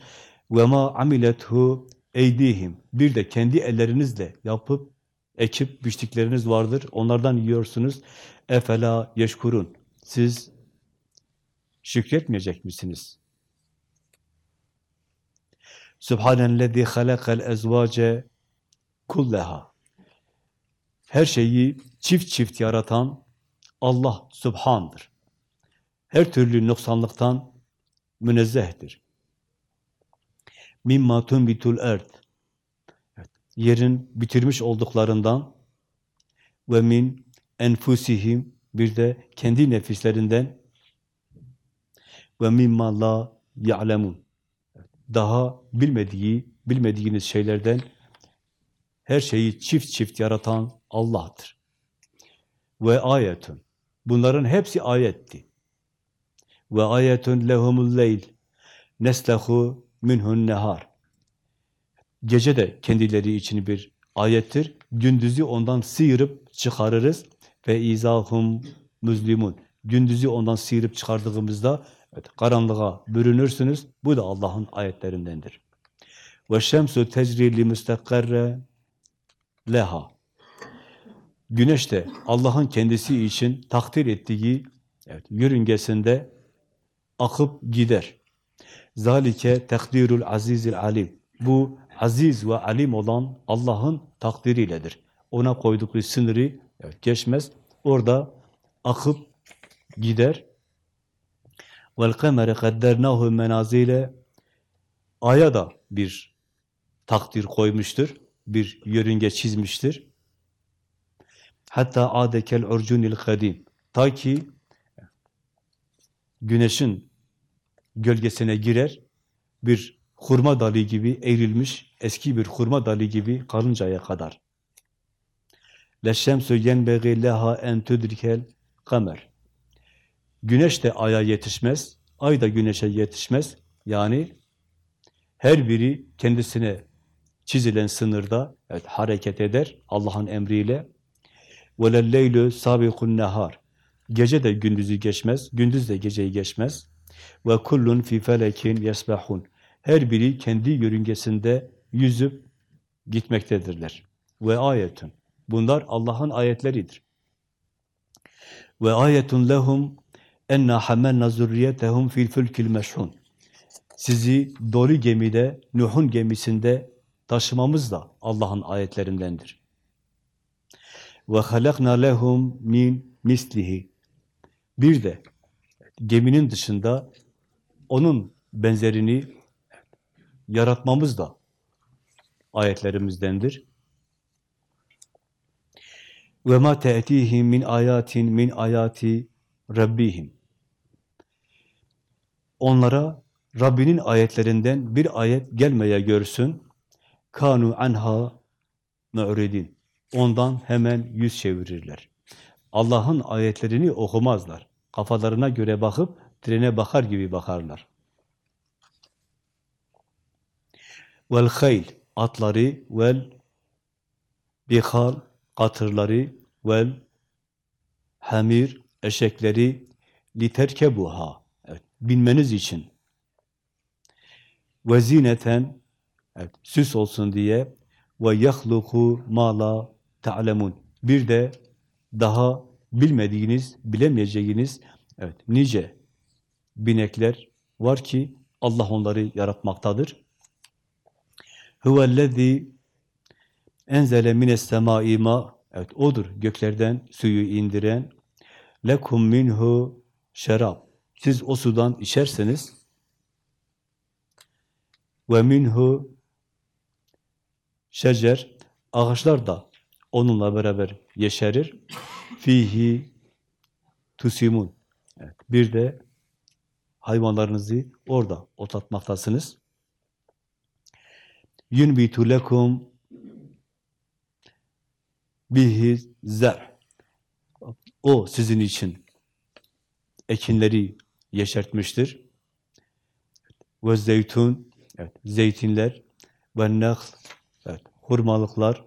Speaker 1: Ve ma amilethu eydihim. Bir de kendi ellerinizle yapıp ekip biçtikleriniz vardır. Onlardan yiyorsunuz. Efela yeşkurun. Siz şükretmeyecek misiniz? Subhanellezi halakal ezvace kulleha. Her şeyi çift çift yaratan Allah Subhan'dır. Her türlü noksanlıktan münezzehtir. Mimma tunbitul erd. Yerin bitirmiş olduklarından ve min enfusihim bir de kendi nefislerinden ve mimma la ya'lemun. Daha bilmediği, bilmediğiniz şeylerden her şeyi çift çift yaratan Allah'tır. Ve ayetun. Bunların hepsi ayetti. Ve ayetun lehumul leyl. Neslehu minhun nehar. Gece de kendileri için bir ayettir. Gündüzü ondan sıyırıp çıkarırız. Ve izahum müzlimun. Gündüzü ondan sıyırıp çıkardığımızda evet, karanlığa bürünürsünüz. Bu da Allah'ın ayetlerindendir. Ve şemsu tecri li müstakkarre leha. Güneş de Allah'ın kendisi için takdir ettiği evet, yörüngesinde akıp gider. Zalike takdirul azizil alim. Bu aziz ve alim olan Allah'ın takdiriyledir. Ona koydukları sınırı evet, geçmez. Orada akıp gider. Kamere kaddernahu menazile Aya da bir takdir koymuştur. Bir yörünge çizmiştir. Hatta adekel urcunil kadim. Ta ki güneşin gölgesine girer, bir hurma dalı gibi eğrilmiş, eski bir hurma dalı gibi kalıncaya kadar. Leşşemsü yenbeği leha en tudrikel kamer. Güneş de aya yetişmez, ay da güneşe yetişmez. Yani her biri kendisine çizilen sınırda evet, hareket eder Allah'ın emriyle. وَلَلَّيْلُ سَابِقُ النَّهَارِ Gece de gündüzü geçmez, gündüz de geceyi geçmez. Ve kullun fi felekin yesbahun. Her biri kendi yörüngesinde yüzüp gitmektedirler. Ve ayetun. Bunlar Allah'ın ayetleridir. Ve ayetun lehum enna hamalna zurriyetehum fil fulkil meşhun. Sizi dolu gemide, Nuh'un gemisinde taşımamız da Allah'ın ayetlerindendir. Ve halakna lehum min mislihi. Bir de geminin dışında onun benzerini yaratmamız da ayetlerimizdendir. Ve ma te'tihim min ayatin min ayati rabbihim. Onlara Rabbinin ayetlerinden bir ayet gelmeye görsün. Kanu anha mu'ridin. Ondan hemen yüz çevirirler. Allah'ın ayetlerini okumazlar. Kafalarına göre bakıp trene bakar gibi bakarlar. Vel hayl atları vel bihal katırları vel hamir eşekleri literkebuha. Evet, binmeniz için. Ve zineten evet, süs olsun diye. Ve yahluku ma la ta'lemun. Bir de daha bilmediğiniz, bilemeyeceğiniz evet nice binekler var ki Allah onları yaratmaktadır. Huvellezî enzele mines semâi ma evet odur göklerden suyu indiren lekum minhu şerab siz o sudan içerseniz ve minhu şecer ağaçlar da onunla beraber yeşerir. Fihi tusimun. Evet, bir de hayvanlarınızı orada otlatmaktasınız. Yunbitu lekum bihi zer. O sizin için ekinleri yeşertmiştir. Ve zeytun, evet, zeytinler ve nehl, evet, hurmalıklar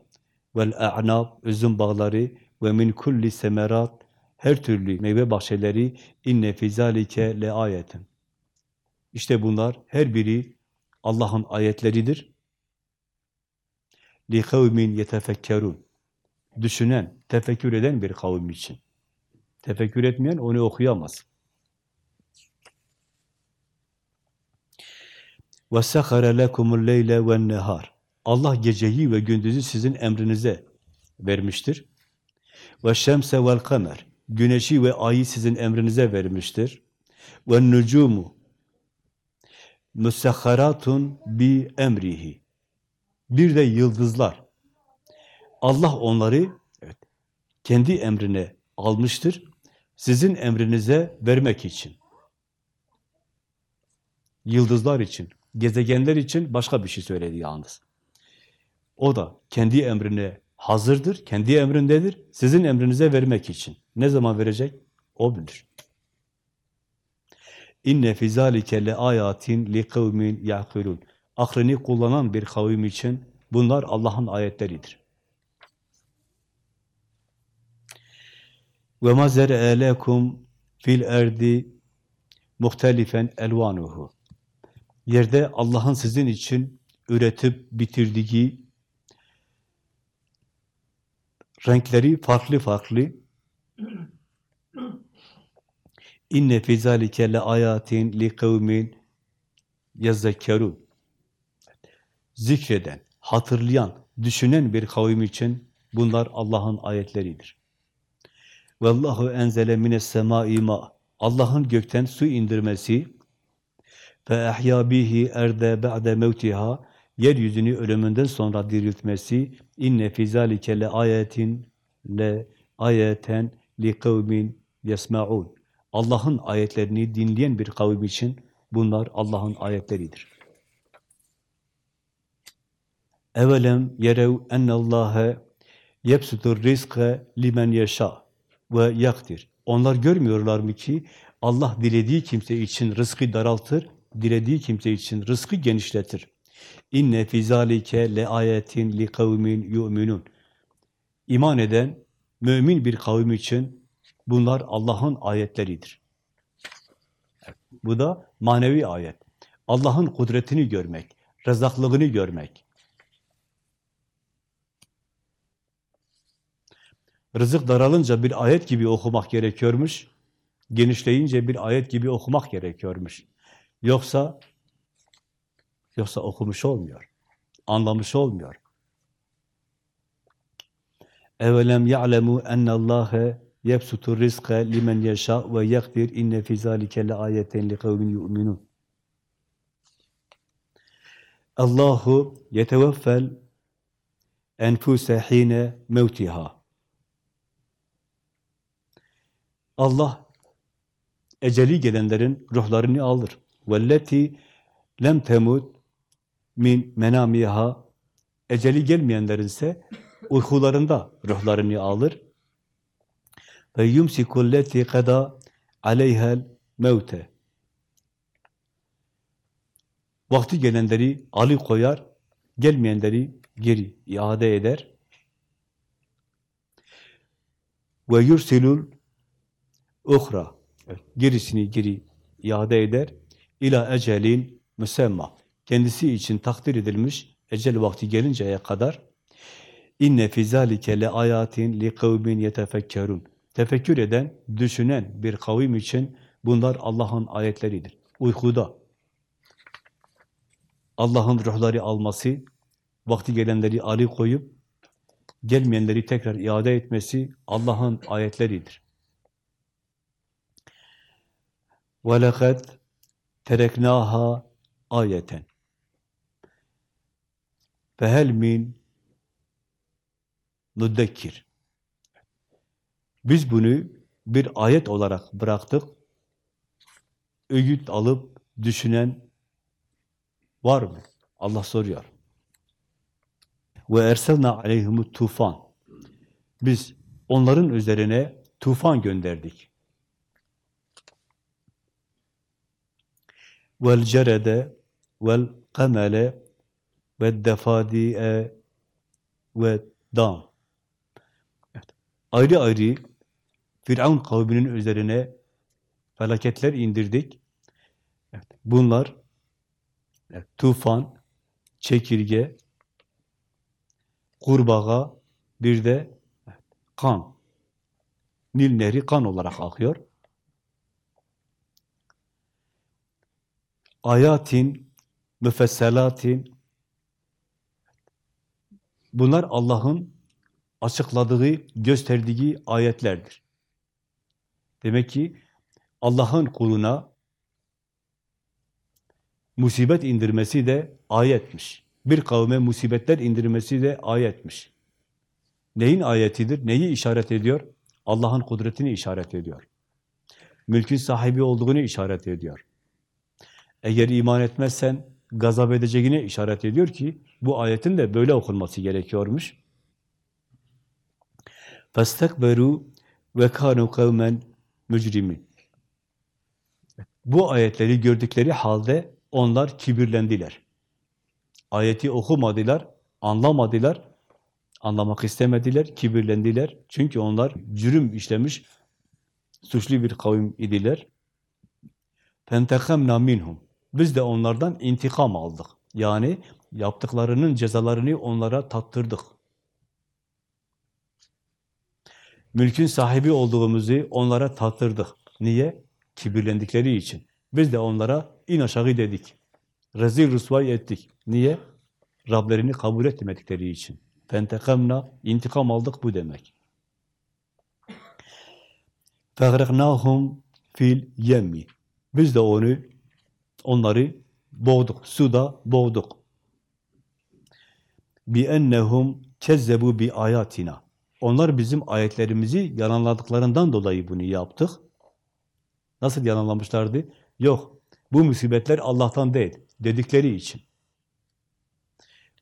Speaker 1: vel a'nab, üzüm bağları ve min kulli semerat, her türlü meyve bahçeleri inne fi zalike le ayetin. İşte bunlar her biri Allah'ın ayetleridir li kavmin yetefekkerun. Düşünen, tefekkür eden bir kavim için. Tefekkür etmeyen onu okuyamaz. Ve sahara lekumul leyle ve nehar. Allah geceyi ve gündüzü sizin emrinize vermiştir. Ve şemse vel kamer. Güneşi ve ayı sizin emrinize vermiştir. Ve nucumu musahharatun bi emrihi. Bir de yıldızlar. Allah onları evet, kendi emrine almıştır. Sizin emrinize vermek için. Yıldızlar için, gezegenler için başka bir şey söyledi yalnız. O da kendi emrine hazırdır, kendi emrindedir. Sizin emrinize vermek için. Ne zaman verecek? O bilir. İnne fi zalike le ayatin li kavmin yaqilun. Aklını kullanan bir kavim için bunlar Allah'ın ayetleridir. Ve ma zer'e lekum fil erdi muhtelifen elvanuhu. Yerde Allah'ın sizin için üretip bitirdiği renkleri farklı farklı. İnne fi zalike le ayatin li kavmin yezekkerun. Zikreden, hatırlayan, düşünen bir kavim için bunlar Allah'ın ayetleridir. Vallahu enzele mines semai ma. Allah'ın gökten su indirmesi ve ehya bihi erde ba'de mevtiha yeryüzünü ölümünden sonra diriltmesi inne fi zalike le ayetin le ayeten li kavmin yesmaun. Allah'ın ayetlerini dinleyen bir kavim için bunlar Allah'ın ayetleridir. Evelem yerev ennallâhe yepsutur rizke limen yeşâ ve yaktir. Onlar görmüyorlar mı ki Allah dilediği kimse için rızkı daraltır, dilediği kimse için rızkı genişletir. İnne fi zalike le ayetin li kavmin yu'minun. İman eden mümin bir kavim için bunlar Allah'ın ayetleridir. Bu da manevi ayet. Allah'ın kudretini görmek, rezaklığını görmek. Rızık daralınca bir ayet gibi okumak gerekiyormuş. Genişleyince bir ayet gibi okumak gerekiyormuş. Yoksa yoksa okumuş olmuyor. Anlamış olmuyor. Evelem ya'lemu ennallâhe yebsutur rizke limen yeşâ ve yakdir inne fî zâlike le ayeten li. Allahu yeteveffel enfuse hine mevtiha. Allah eceli gelenlerin ruhlarını alır. Velleti lem temut min menamiha eceli gelmeyenlerin ise uykularında ruhlarını alır. Ve yumsiku leti kada aleyhel mevte. Vakti gelenleri ali koyar, gelmeyenleri geri iade eder. Ve yursilul uhra. Evet, Gerisini geri iade eder. İla ecelin müsemma. Kendisi için takdir edilmiş ecel vakti gelinceye kadar inne fi zalike le ayatin li kavmin yetefekkerun. Tefekkür eden, düşünen bir kavim için bunlar Allah'ın ayetleridir. Uykuda Allah'ın ruhları alması, vakti gelenleri ali koyup gelmeyenleri tekrar iade etmesi Allah'ın ayetleridir. وَلَقَدْ تَرَكْنَاهَا ayeten. Fehel min nudekkir. Biz bunu bir ayet olarak bıraktık. Öğüt alıp düşünen var mı? Allah soruyor. Ve erselna aleyhimu tufan. Biz onların üzerine tufan gönderdik. Vel cerede vel kamele ve defadi'e ve dam. Evet. Ayrı ayrı Firavun kavminin üzerine felaketler indirdik. Evet. Bunlar evet, tufan, çekirge, kurbağa, bir de evet, kan. Nil Nehri kan olarak akıyor. Ayatin, müfesselatin, bunlar Allah'ın açıkladığı, gösterdiği ayetlerdir. Demek ki Allah'ın kuluna musibet indirmesi de ayetmiş. Bir kavme musibetler indirmesi de ayetmiş. Neyin ayetidir? Neyi işaret ediyor? Allah'ın kudretini işaret ediyor. Mülkün sahibi olduğunu işaret ediyor. Eğer iman etmezsen gazap edeceğine işaret ediyor ki bu ayetin de böyle okunması gerekiyormuş. Fastakberu ve kanu kavmen. Bu ayetleri gördükleri halde onlar kibirlendiler. Ayeti okumadılar, anlamadılar, anlamak istemediler, kibirlendiler. Çünkü onlar cürüm işlemiş, suçlu bir kavim idiler. Fentekamna minhum. Biz de onlardan intikam aldık. Yani yaptıklarının cezalarını onlara tattırdık. Mülkün sahibi olduğumuzu onlara tattırdık. Niye? Kibirlendikleri için. Biz de onlara in aşağı dedik. Rezil rüsvay ettik. Niye? Rablerini kabul etmedikleri için. Fentekamna, intikam aldık bu demek. Fegreknahum fil yemmi. Biz de onu, onları boğduk. Suda boğduk. Bi ennehum kezzebu bi ayatina. Onlar bizim ayetlerimizi yalanladıklarından dolayı bunu yaptık. Nasıl yalanlamışlardı? Yok, bu musibetler Allah'tan değil, dedikleri için.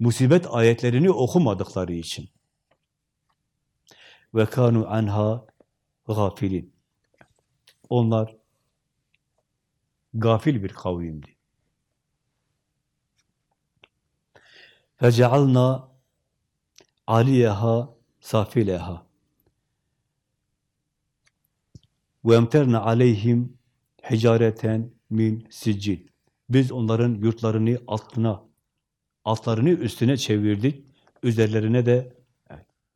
Speaker 1: Musibet ayetlerini okumadıkları için. Ve kanu anha gafilin. Onlar gafil bir kavimdi. Aliyeha safileha ve emterna aleyhim hicareten min siccil. Biz onların yurtlarını altına, altlarını üstüne çevirdik. Üzerlerine de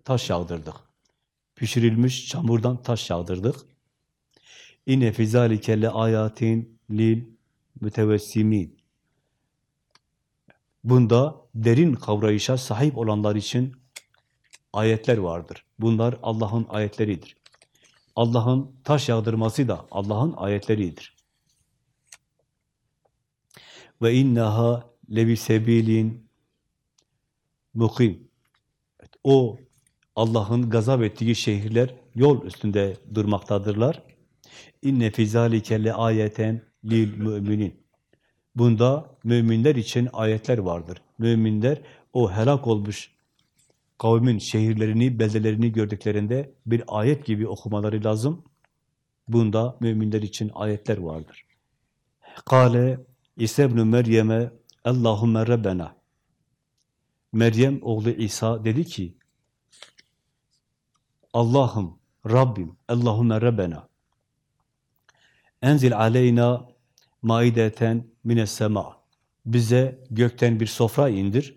Speaker 1: taş yağdırdık. Pişirilmiş çamurdan taş yağdırdık. İnne fi zalike le ayatin lil mütevessimin. Bunda derin kavrayışa sahip olanlar için ayetler vardır. Bunlar Allah'ın ayetleridir. Allah'ın taş yağdırması da Allah'ın ayetleridir. Ve innaha lebi sebilin mukim. O Allah'ın gazap ettiği şehirler yol üstünde durmaktadırlar. İnne fi zalike le ayeten lil müminin. Bunda müminler için ayetler vardır. Müminler o helak olmuş kavmin şehirlerini, beldelerini gördüklerinde bir ayet gibi okumaları lazım. Bunda müminler için ayetler vardır. Kale İsa ibn Meryem'e Allahümme Rabbena Meryem oğlu İsa dedi ki Allah'ım, Rabbim, Allahümme Rabbena enzil aleyna maideten mines sema bize gökten bir sofra indir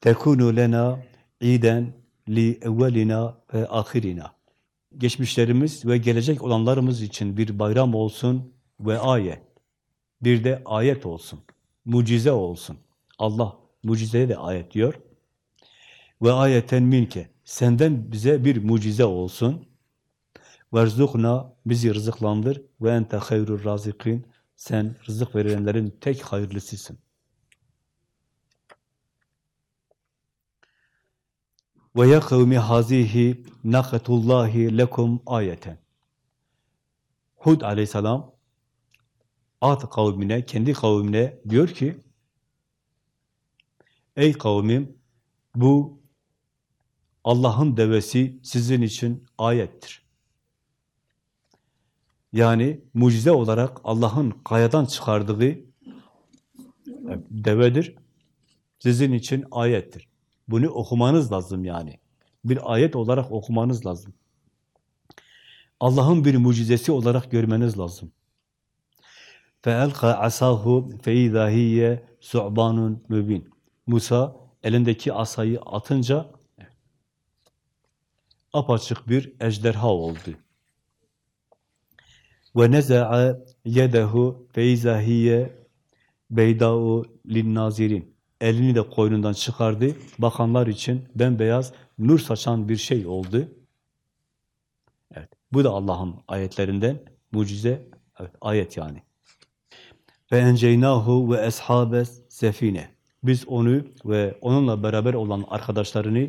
Speaker 1: tekunu lena iden li evvelina ve ahirina geçmişlerimiz ve gelecek olanlarımız için bir bayram olsun ve ayet. Bir de ayet olsun. Mucize olsun. Allah mucizeye de ayet diyor. Ve ayeten minke. Senden bize bir mucize olsun. Verzukna bizi rızıklandır ve ente hayrur razikin. Sen rızık verenlerin tek hayırlısısın. Ve ya kavmi hazihi nakatullahi lekum ayeten. Hud aleyhisselam Ad kavmine, kendi kavmine diyor ki Ey kavmim bu Allah'ın devesi sizin için ayettir. Yani mucize olarak Allah'ın kayadan çıkardığı devedir. Sizin için ayettir. Bunu okumanız lazım yani. Bir ayet olarak okumanız lazım. Allah'ın bir mucizesi olarak görmeniz lazım. فَاَلْقَى عَسَاهُ فَاِذَا هِيَّ سُعْبَانٌ mübin. Musa elindeki asayı atınca apaçık bir ejderha oldu. Ve neza'a yedehu feizahiye beyda'u linnazirin. Elini de koynundan çıkardı. Bakanlar için bembeyaz nur saçan bir şey oldu. Evet. Bu da Allah'ın ayetlerinden mucize evet, ayet yani. Ve enceynahu ve eshabes sefine. Biz onu ve onunla beraber olan arkadaşlarını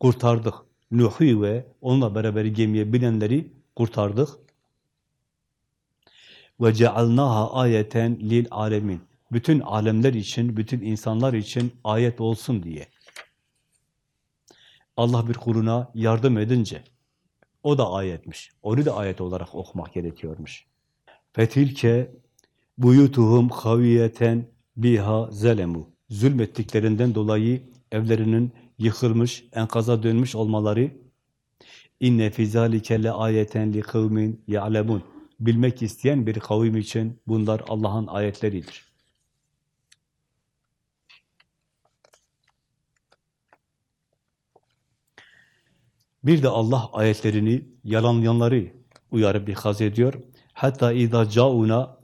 Speaker 1: kurtardık. Nuh'u ve onunla beraber gemiye binenleri kurtardık. Ve cealnaha ayeten lil alemin. Bütün alemler için, bütün insanlar için ayet olsun diye. Allah bir kuluna yardım edince o da ayetmiş. Onu da ayet olarak okumak gerekiyormuş. Fetilke buyutuhum haviyeten biha zelemu. Zulmettiklerinden dolayı evlerinin yıkılmış, enkaza dönmüş olmaları inne fi zalike le ayeten li kavmin ya'lemun. Bilmek isteyen bir kavim için bunlar Allah'ın ayetleridir. Bir de Allah ayetlerini yalanlayanları uyarıp ikaz ediyor. Hatta idâ cauna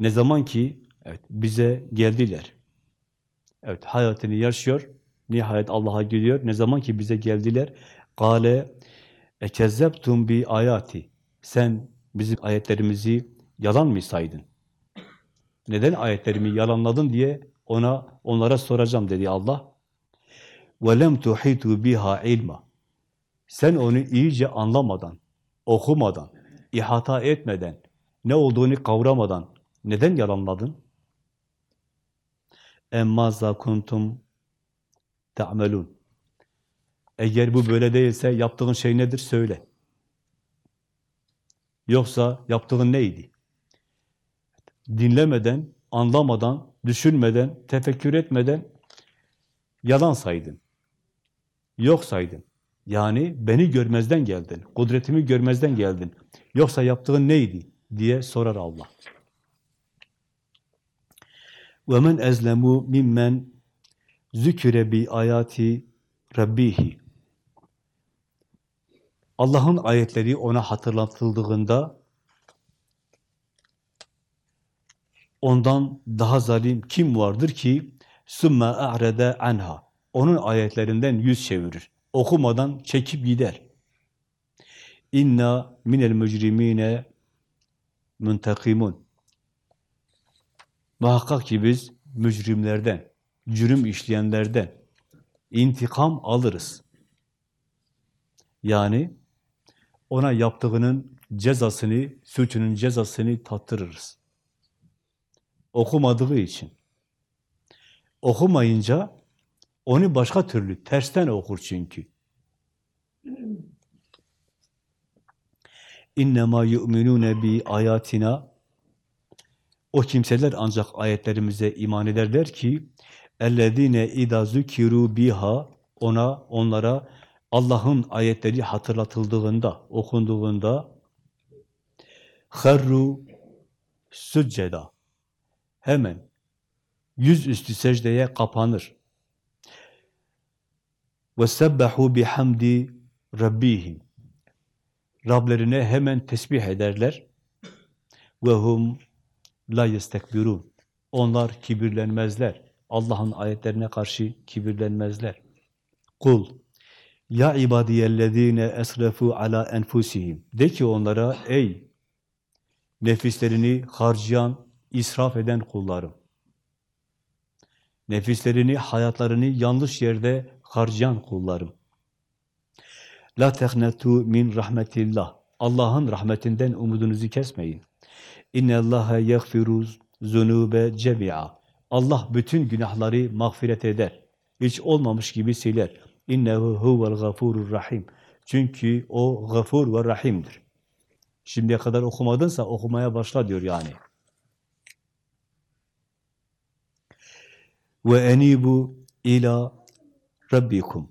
Speaker 1: ne zaman ki evet, bize geldiler. Evet hayatını yaşıyor. Nihayet Allah'a gidiyor. Ne zaman ki bize geldiler. Kale ekezzebtum bi ayati. Sen bizim ayetlerimizi yalan mı saydın? Neden ayetlerimi yalanladın diye ona onlara soracağım dedi Allah. Lem tuhitu biha ilma. Sen onu iyice anlamadan, okumadan, ihata etmeden, ne olduğunu kavramadan neden yalanladın? Emmâzâ kuntum te'amelûn. Eğer bu böyle değilse yaptığın şey nedir? Söyle. Yoksa yaptığın neydi? Dinlemeden, anlamadan, düşünmeden, tefekkür etmeden yalan saydın. Yok saydın. Yani beni görmezden geldin, kudretimi görmezden geldin. Yoksa yaptığın neydi diye sorar Allah. وَمَنْ اَزْلَمُوا مِمَّنْ züküre bi ayati rabbihi. Allah'ın ayetleri ona hatırlatıldığında ondan daha zalim kim vardır ki sümme a'rede anha. Onun ayetlerinden yüz çevirir okumadan çekip gider. İnna minel mücrimine muntakimun. Muhakkak ki biz mücrimlerden, cürüm işleyenlerden intikam alırız. Yani ona yaptığının cezasını, suçunun cezasını tattırırız. Okumadığı için. Okumayınca onu başka türlü tersten okur çünkü. İnnemâ yu'minûne bi ayatina o kimseler ancak ayetlerimize iman ederler ki ellezîne idâ zükirû biha ona, onlara Allah'ın ayetleri hatırlatıldığında, okunduğunda harru sücceda hemen yüzüstü secdeye kapanır. Ve sebbahu bihamdi rabbihim. Rablerine hemen tesbih ederler. Ve hum la yestekbirun. Onlar kibirlenmezler. Allah'ın ayetlerine karşı kibirlenmezler. Kul ya ibadiyellezine esrefu ala enfusihim. De ki onlara ey nefislerini harcayan, israf eden kullarım. Nefislerini, hayatlarını yanlış yerde harcayan kullarım. La tehnetu min rahmetillah. Allah'ın rahmetinden umudunuzu kesmeyin. İnne Allaha yaghfiru zunube cemi'a. Allah bütün günahları mağfiret eder. Hiç olmamış gibi siler. İnnehu huvel gafurur rahim. Çünkü o gafur ve rahimdir. Şimdiye kadar okumadınsa okumaya başla diyor yani. Ve enibu ila rabbikum.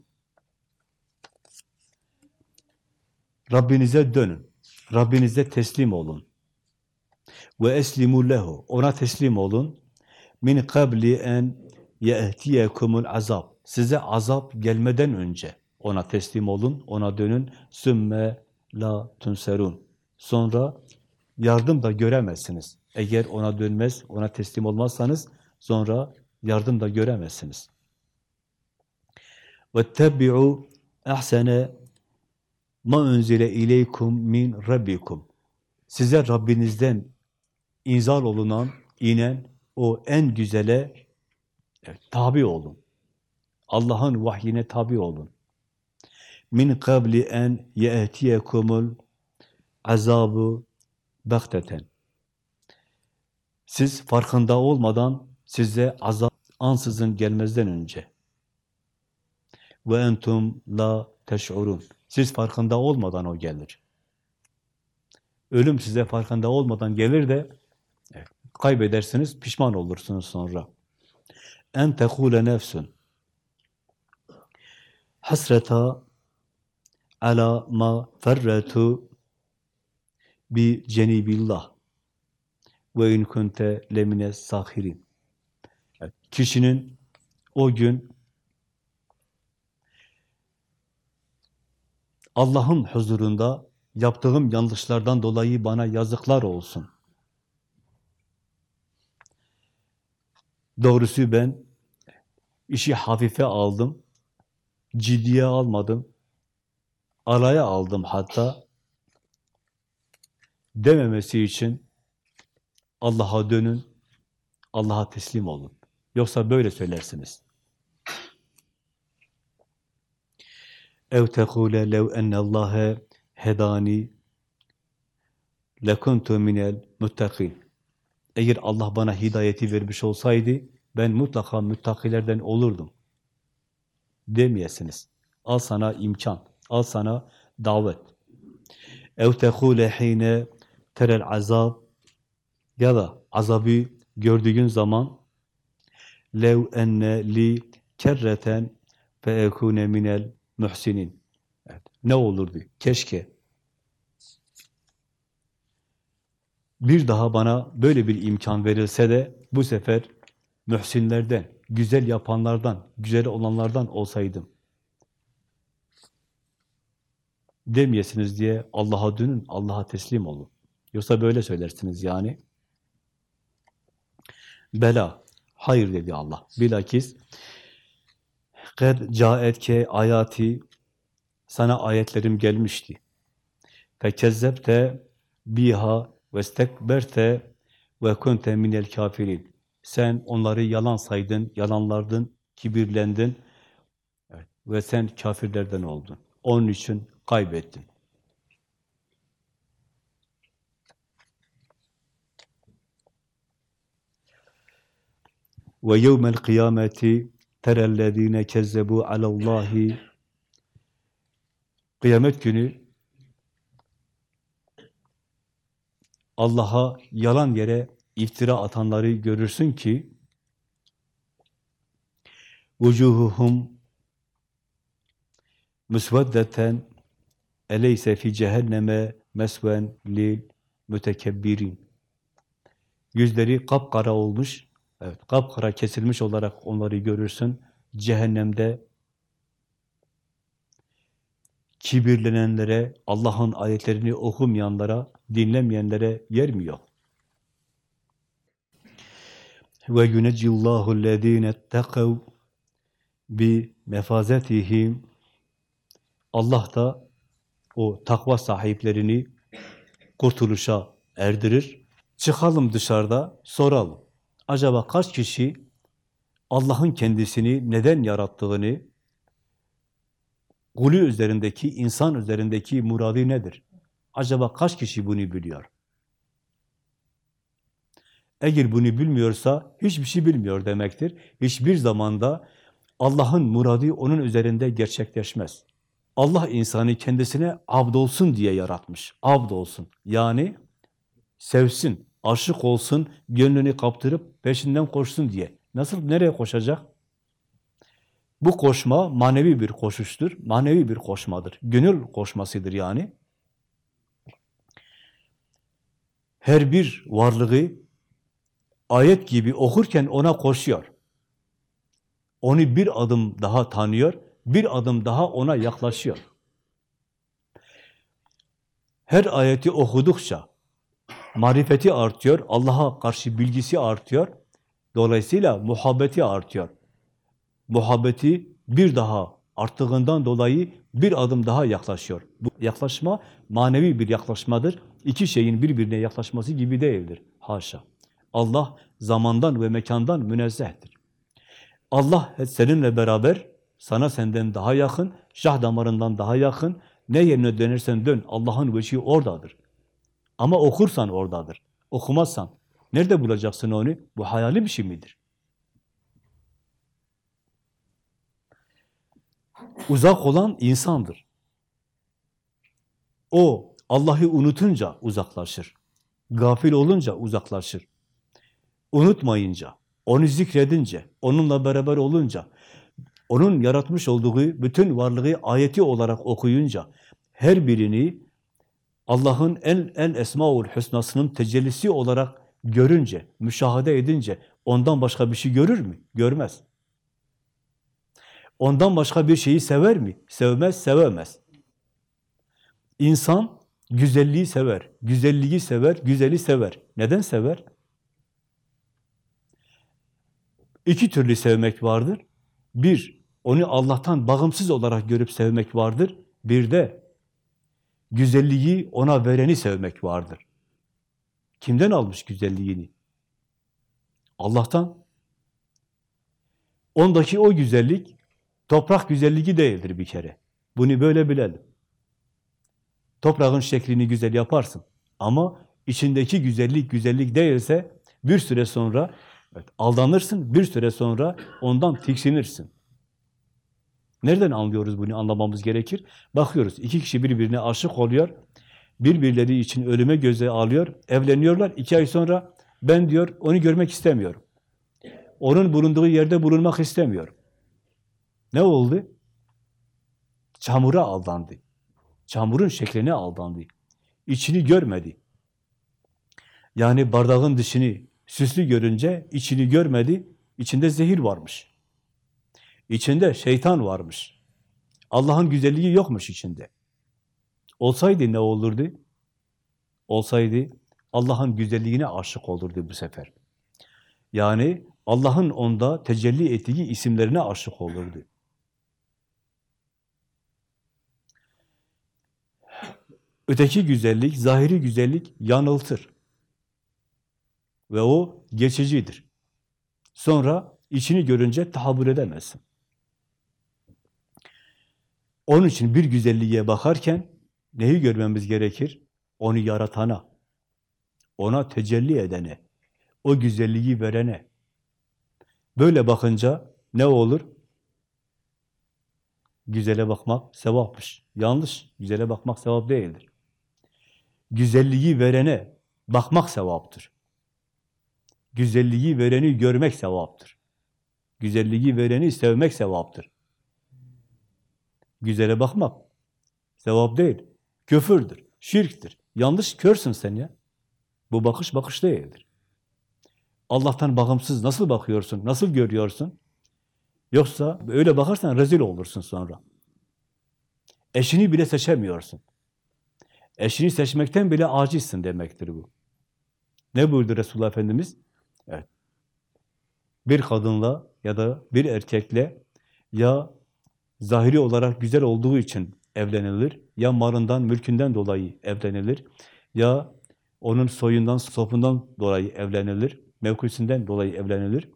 Speaker 1: Rabbinize dönün. Rabbinize teslim olun. Ve eslimu lehu. Ona teslim olun. Min kabli en ye'tiyekumul azab. Size azap gelmeden önce ona teslim olun, ona dönün. Sümme la tunserun. Sonra yardım da göremezsiniz. Eğer ona dönmez, ona teslim olmazsanız sonra yardım da göremezsiniz. وَاتَّبِعُوا اَحْسَنَ ma unzile ileykum min rabbikum. Size Rabbinizden inzal olunan, inen o en güzele evet, tabi olun. Allah'ın vahyine tabi olun. Min kabli en ye'tiyekumul azabı bakteten. Siz farkında olmadan size azap ansızın gelmezden önce. Ve entum la teş'urun. Siz farkında olmadan o gelir. Ölüm size farkında olmadan gelir de kaybedersiniz, pişman olursunuz sonra. En tekule nefsun hasreta ala ma ferretu bi cenibillah ve in kunte lemine sahirin. Evet, kişinin o gün Allah'ın huzurunda yaptığım yanlışlardan dolayı bana yazıklar olsun. Doğrusu ben işi hafife aldım, ciddiye almadım, alaya aldım hatta dememesi için Allah'a dönün, Allah'a teslim olun. Yoksa böyle söylersiniz. ev tekule lev ennallâhe hedani lekuntu minel muttakin. Eğer Allah bana hidayeti vermiş olsaydı, ben mutlaka müttakilerden olurdum. Demeyesiniz. Al sana imkan, al sana davet. Ev tekule hine terel azab ya da azabı gördüğün zaman lev enne li kerreten fe ekune minel muhsinin. Ne olurdu? Keşke. Bir daha bana böyle bir imkan verilse de bu sefer mühsinlerden, güzel yapanlardan, güzel olanlardan olsaydım. Demeyesiniz diye Allah'a dönün, Allah'a teslim olun. Yoksa böyle söylersiniz yani. Bela, hayır dedi Allah. Bilakis قَدْ caetke ayati sana ayetlerim gelmişti. Fekezzebte biha ve kunte minel kafirin. Sen onları yalan saydın, yalanlardın, kibirlendin evet, ve sen kafirlerden oldun. Onun için kaybettin. Ve yevmel kıyameti terellezine kezzebu alallahi Kıyamet günü Allah'a yalan yere iftira atanları görürsün ki vucuhuhum musveddeten eleyse fi cehenneme mesven lil mütekebbirin yüzleri kapkara olmuş evet kapkara kesilmiş olarak onları görürsün cehennemde kibirlenenlere, Allah'ın ayetlerini okumayanlara, dinlemeyenlere yer mi yok? Ve yuneccillahu allazine ettekav bi mefazetihim Allah da o takva sahiplerini kurtuluşa erdirir. Çıkalım dışarıda, soralım. Acaba kaç kişi Allah'ın kendisini neden yarattığını, kulü üzerindeki, insan üzerindeki muradı nedir? Acaba kaç kişi bunu biliyor? Eğer bunu bilmiyorsa hiçbir şey bilmiyor demektir. Hiçbir zamanda Allah'ın muradı onun üzerinde gerçekleşmez. Allah insanı kendisine abd olsun diye yaratmış. Abd olsun. Yani sevsin, aşık olsun, gönlünü kaptırıp peşinden koşsun diye. Nasıl, nereye koşacak? Bu koşma manevi bir koşuştur, manevi bir koşmadır. Gönül koşmasıdır yani. Her bir varlığı ayet gibi okurken ona koşuyor. Onu bir adım daha tanıyor, bir adım daha ona yaklaşıyor. Her ayeti okudukça marifeti artıyor, Allah'a karşı bilgisi artıyor, dolayısıyla muhabbeti artıyor muhabbeti bir daha arttığından dolayı bir adım daha yaklaşıyor. Bu yaklaşma manevi bir yaklaşmadır. İki şeyin birbirine yaklaşması gibi değildir. Haşa. Allah zamandan ve mekandan münezzehtir. Allah seninle beraber sana senden daha yakın, şah damarından daha yakın, ne yerine dönersen dön, Allah'ın veçi oradadır. Ama okursan oradadır. Okumazsan, nerede bulacaksın onu? Bu hayali bir şey midir? Uzak olan insandır. O Allah'ı unutunca uzaklaşır. Gafil olunca uzaklaşır. Unutmayınca, onu zikredince, onunla beraber olunca, onun yaratmış olduğu bütün varlığı ayeti olarak okuyunca, her birini Allah'ın en en esmaul husnasının tecellisi olarak görünce, müşahede edince ondan başka bir şey görür mü? Görmez. Ondan başka bir şeyi sever mi? Sevmez, sevemez. İnsan güzelliği sever, güzelliği sever, güzeli sever. Neden sever? İki türlü sevmek vardır. Bir, onu Allah'tan bağımsız olarak görüp sevmek vardır. Bir de güzelliği ona vereni sevmek vardır. Kimden almış güzelliğini? Allah'tan. Ondaki o güzellik Toprak güzelliği değildir bir kere. Bunu böyle bilelim. Toprağın şeklini güzel yaparsın. Ama içindeki güzellik güzellik değilse bir süre sonra evet, aldanırsın, bir süre sonra ondan tiksinirsin. Nereden anlıyoruz bunu anlamamız gerekir? Bakıyoruz iki kişi birbirine aşık oluyor, birbirleri için ölüme göze alıyor, evleniyorlar. iki ay sonra ben diyor onu görmek istemiyorum. Onun bulunduğu yerde bulunmak istemiyorum. Ne oldu? Çamura aldandı. Çamurun şekline aldandı. İçini görmedi. Yani bardağın dışını süslü görünce içini görmedi. İçinde zehir varmış. İçinde şeytan varmış. Allah'ın güzelliği yokmuş içinde. Olsaydı ne olurdu? Olsaydı Allah'ın güzelliğine aşık olurdu bu sefer. Yani Allah'ın onda tecelli ettiği isimlerine aşık olurdu. Öteki güzellik, zahiri güzellik yanıltır. Ve o geçicidir. Sonra içini görünce tahammül edemezsin. Onun için bir güzelliğe bakarken neyi görmemiz gerekir? Onu yaratana, ona tecelli edene, o güzelliği verene. Böyle bakınca ne olur? Güzele bakmak sevapmış. Yanlış. Güzele bakmak sevap değildir. Güzelliği verene bakmak sevaptır. Güzelliği vereni görmek sevaptır. Güzelliği vereni sevmek sevaptır. Güzele bakmak sevap değil. Küfürdür, şirktir. Yanlış körsün sen ya. Bu bakış bakış değildir. Allah'tan bağımsız nasıl bakıyorsun, nasıl görüyorsun? Yoksa öyle bakarsan rezil olursun sonra. Eşini bile seçemiyorsun. Eşini seçmekten bile acizsin demektir bu. Ne buyurdu Resulullah Efendimiz? Evet. Bir kadınla ya da bir erkekle ya zahiri olarak güzel olduğu için evlenilir, ya malından, mülkünden dolayı evlenilir, ya onun soyundan, sopundan dolayı evlenilir, mevkisinden dolayı evlenilir.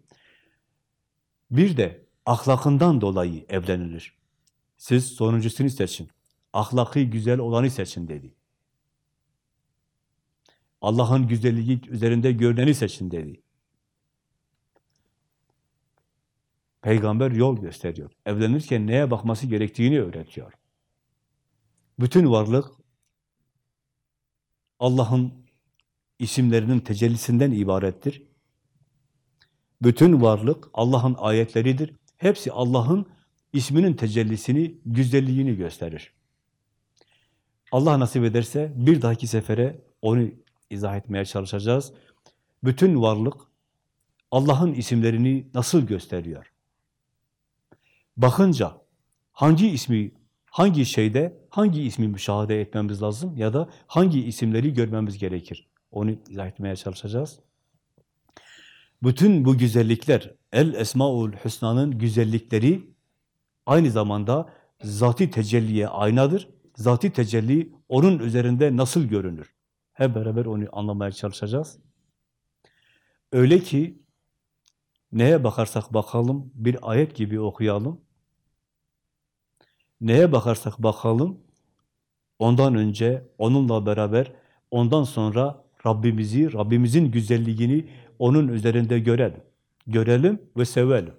Speaker 1: Bir de ahlakından dolayı evlenilir. Siz sonuncusunu seçin. Ahlakı güzel olanı seçin dedi. Allah'ın güzelliği üzerinde görüneni seçin dedi. Peygamber yol gösteriyor. Evlenirken neye bakması gerektiğini öğretiyor. Bütün varlık Allah'ın isimlerinin tecellisinden ibarettir. Bütün varlık Allah'ın ayetleridir. Hepsi Allah'ın isminin tecellisini, güzelliğini gösterir. Allah nasip ederse bir dahaki sefere onu izah etmeye çalışacağız. Bütün varlık Allah'ın isimlerini nasıl gösteriyor? Bakınca hangi ismi, hangi şeyde, hangi ismi müşahede etmemiz lazım ya da hangi isimleri görmemiz gerekir? Onu izah etmeye çalışacağız. Bütün bu güzellikler, El Esmaül Hüsna'nın güzellikleri aynı zamanda zati tecelliye aynadır. Zati tecelli onun üzerinde nasıl görünür? Hep beraber onu anlamaya çalışacağız. Öyle ki neye bakarsak bakalım bir ayet gibi okuyalım. Neye bakarsak bakalım ondan önce onunla beraber ondan sonra Rabbimizi, Rabbimizin güzelliğini onun üzerinde görelim. Görelim ve sevelim.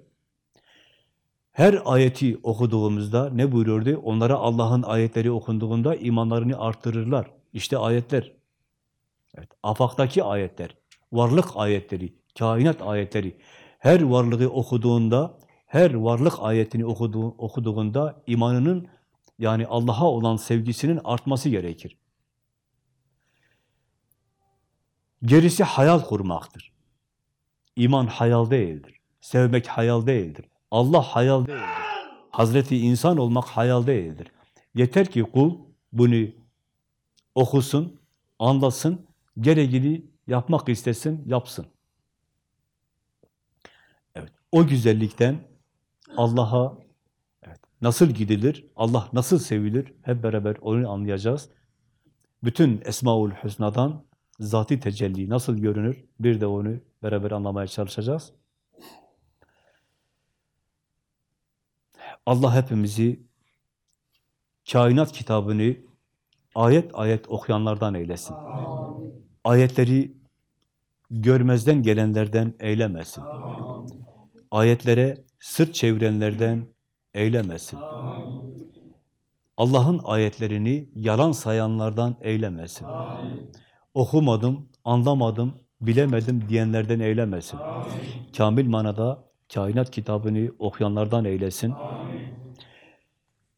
Speaker 1: Her ayeti okuduğumuzda ne buyuruyordu? Onlara Allah'ın ayetleri okunduğunda imanlarını arttırırlar. İşte ayetler. Evet, afaktaki ayetler, varlık ayetleri, kainat ayetleri. Her varlığı okuduğunda, her varlık ayetini okuduğu, okuduğunda imanının yani Allah'a olan sevgisinin artması gerekir. Gerisi hayal kurmaktır. İman hayal değildir. Sevmek hayal değildir. Allah hayal değildir. Hazreti insan olmak hayal değildir. Yeter ki kul bunu okusun, anlasın, gereğini yapmak istesin, yapsın. Evet, o güzellikten Allah'a evet, nasıl gidilir, Allah nasıl sevilir, hep beraber onu anlayacağız. Bütün Esmaül Hüsna'dan zati tecelli nasıl görünür, bir de onu beraber anlamaya çalışacağız. Allah hepimizi kainat kitabını ayet ayet okuyanlardan eylesin. Ayetleri görmezden gelenlerden eylemesin. Ayetlere sırt çevirenlerden eylemesin. Allah'ın ayetlerini yalan sayanlardan eylemesin. Okumadım, anlamadım, bilemedim diyenlerden eylemesin. Kamil manada kainat kitabını okuyanlardan eylesin.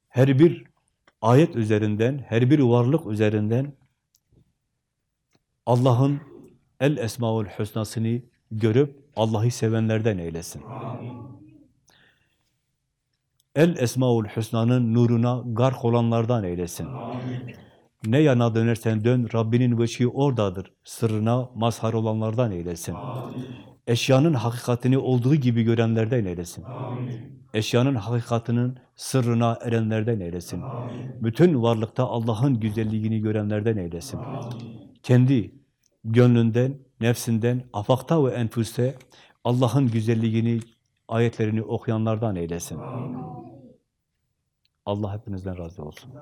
Speaker 1: Her bir ayet üzerinden, her bir varlık üzerinden Allah'ın El Esmaül Hüsna'sını görüp Allah'ı sevenlerden eylesin. El Esmaül Hüsna'nın nuruna gark olanlardan eylesin. Ne yana dönersen dön, Rabbinin veçhi oradadır. Sırrına mazhar olanlardan eylesin. Eşyanın hakikatini olduğu gibi görenlerden eylesin. Eşyanın hakikatinin sırrına erenlerden eylesin. Bütün varlıkta Allah'ın güzelliğini görenlerden eylesin. Kendi gönlünden, nefsinden, afakta ve enfüste Allah'ın güzelliğini, ayetlerini okuyanlardan eylesin. Allah hepinizden razı olsun.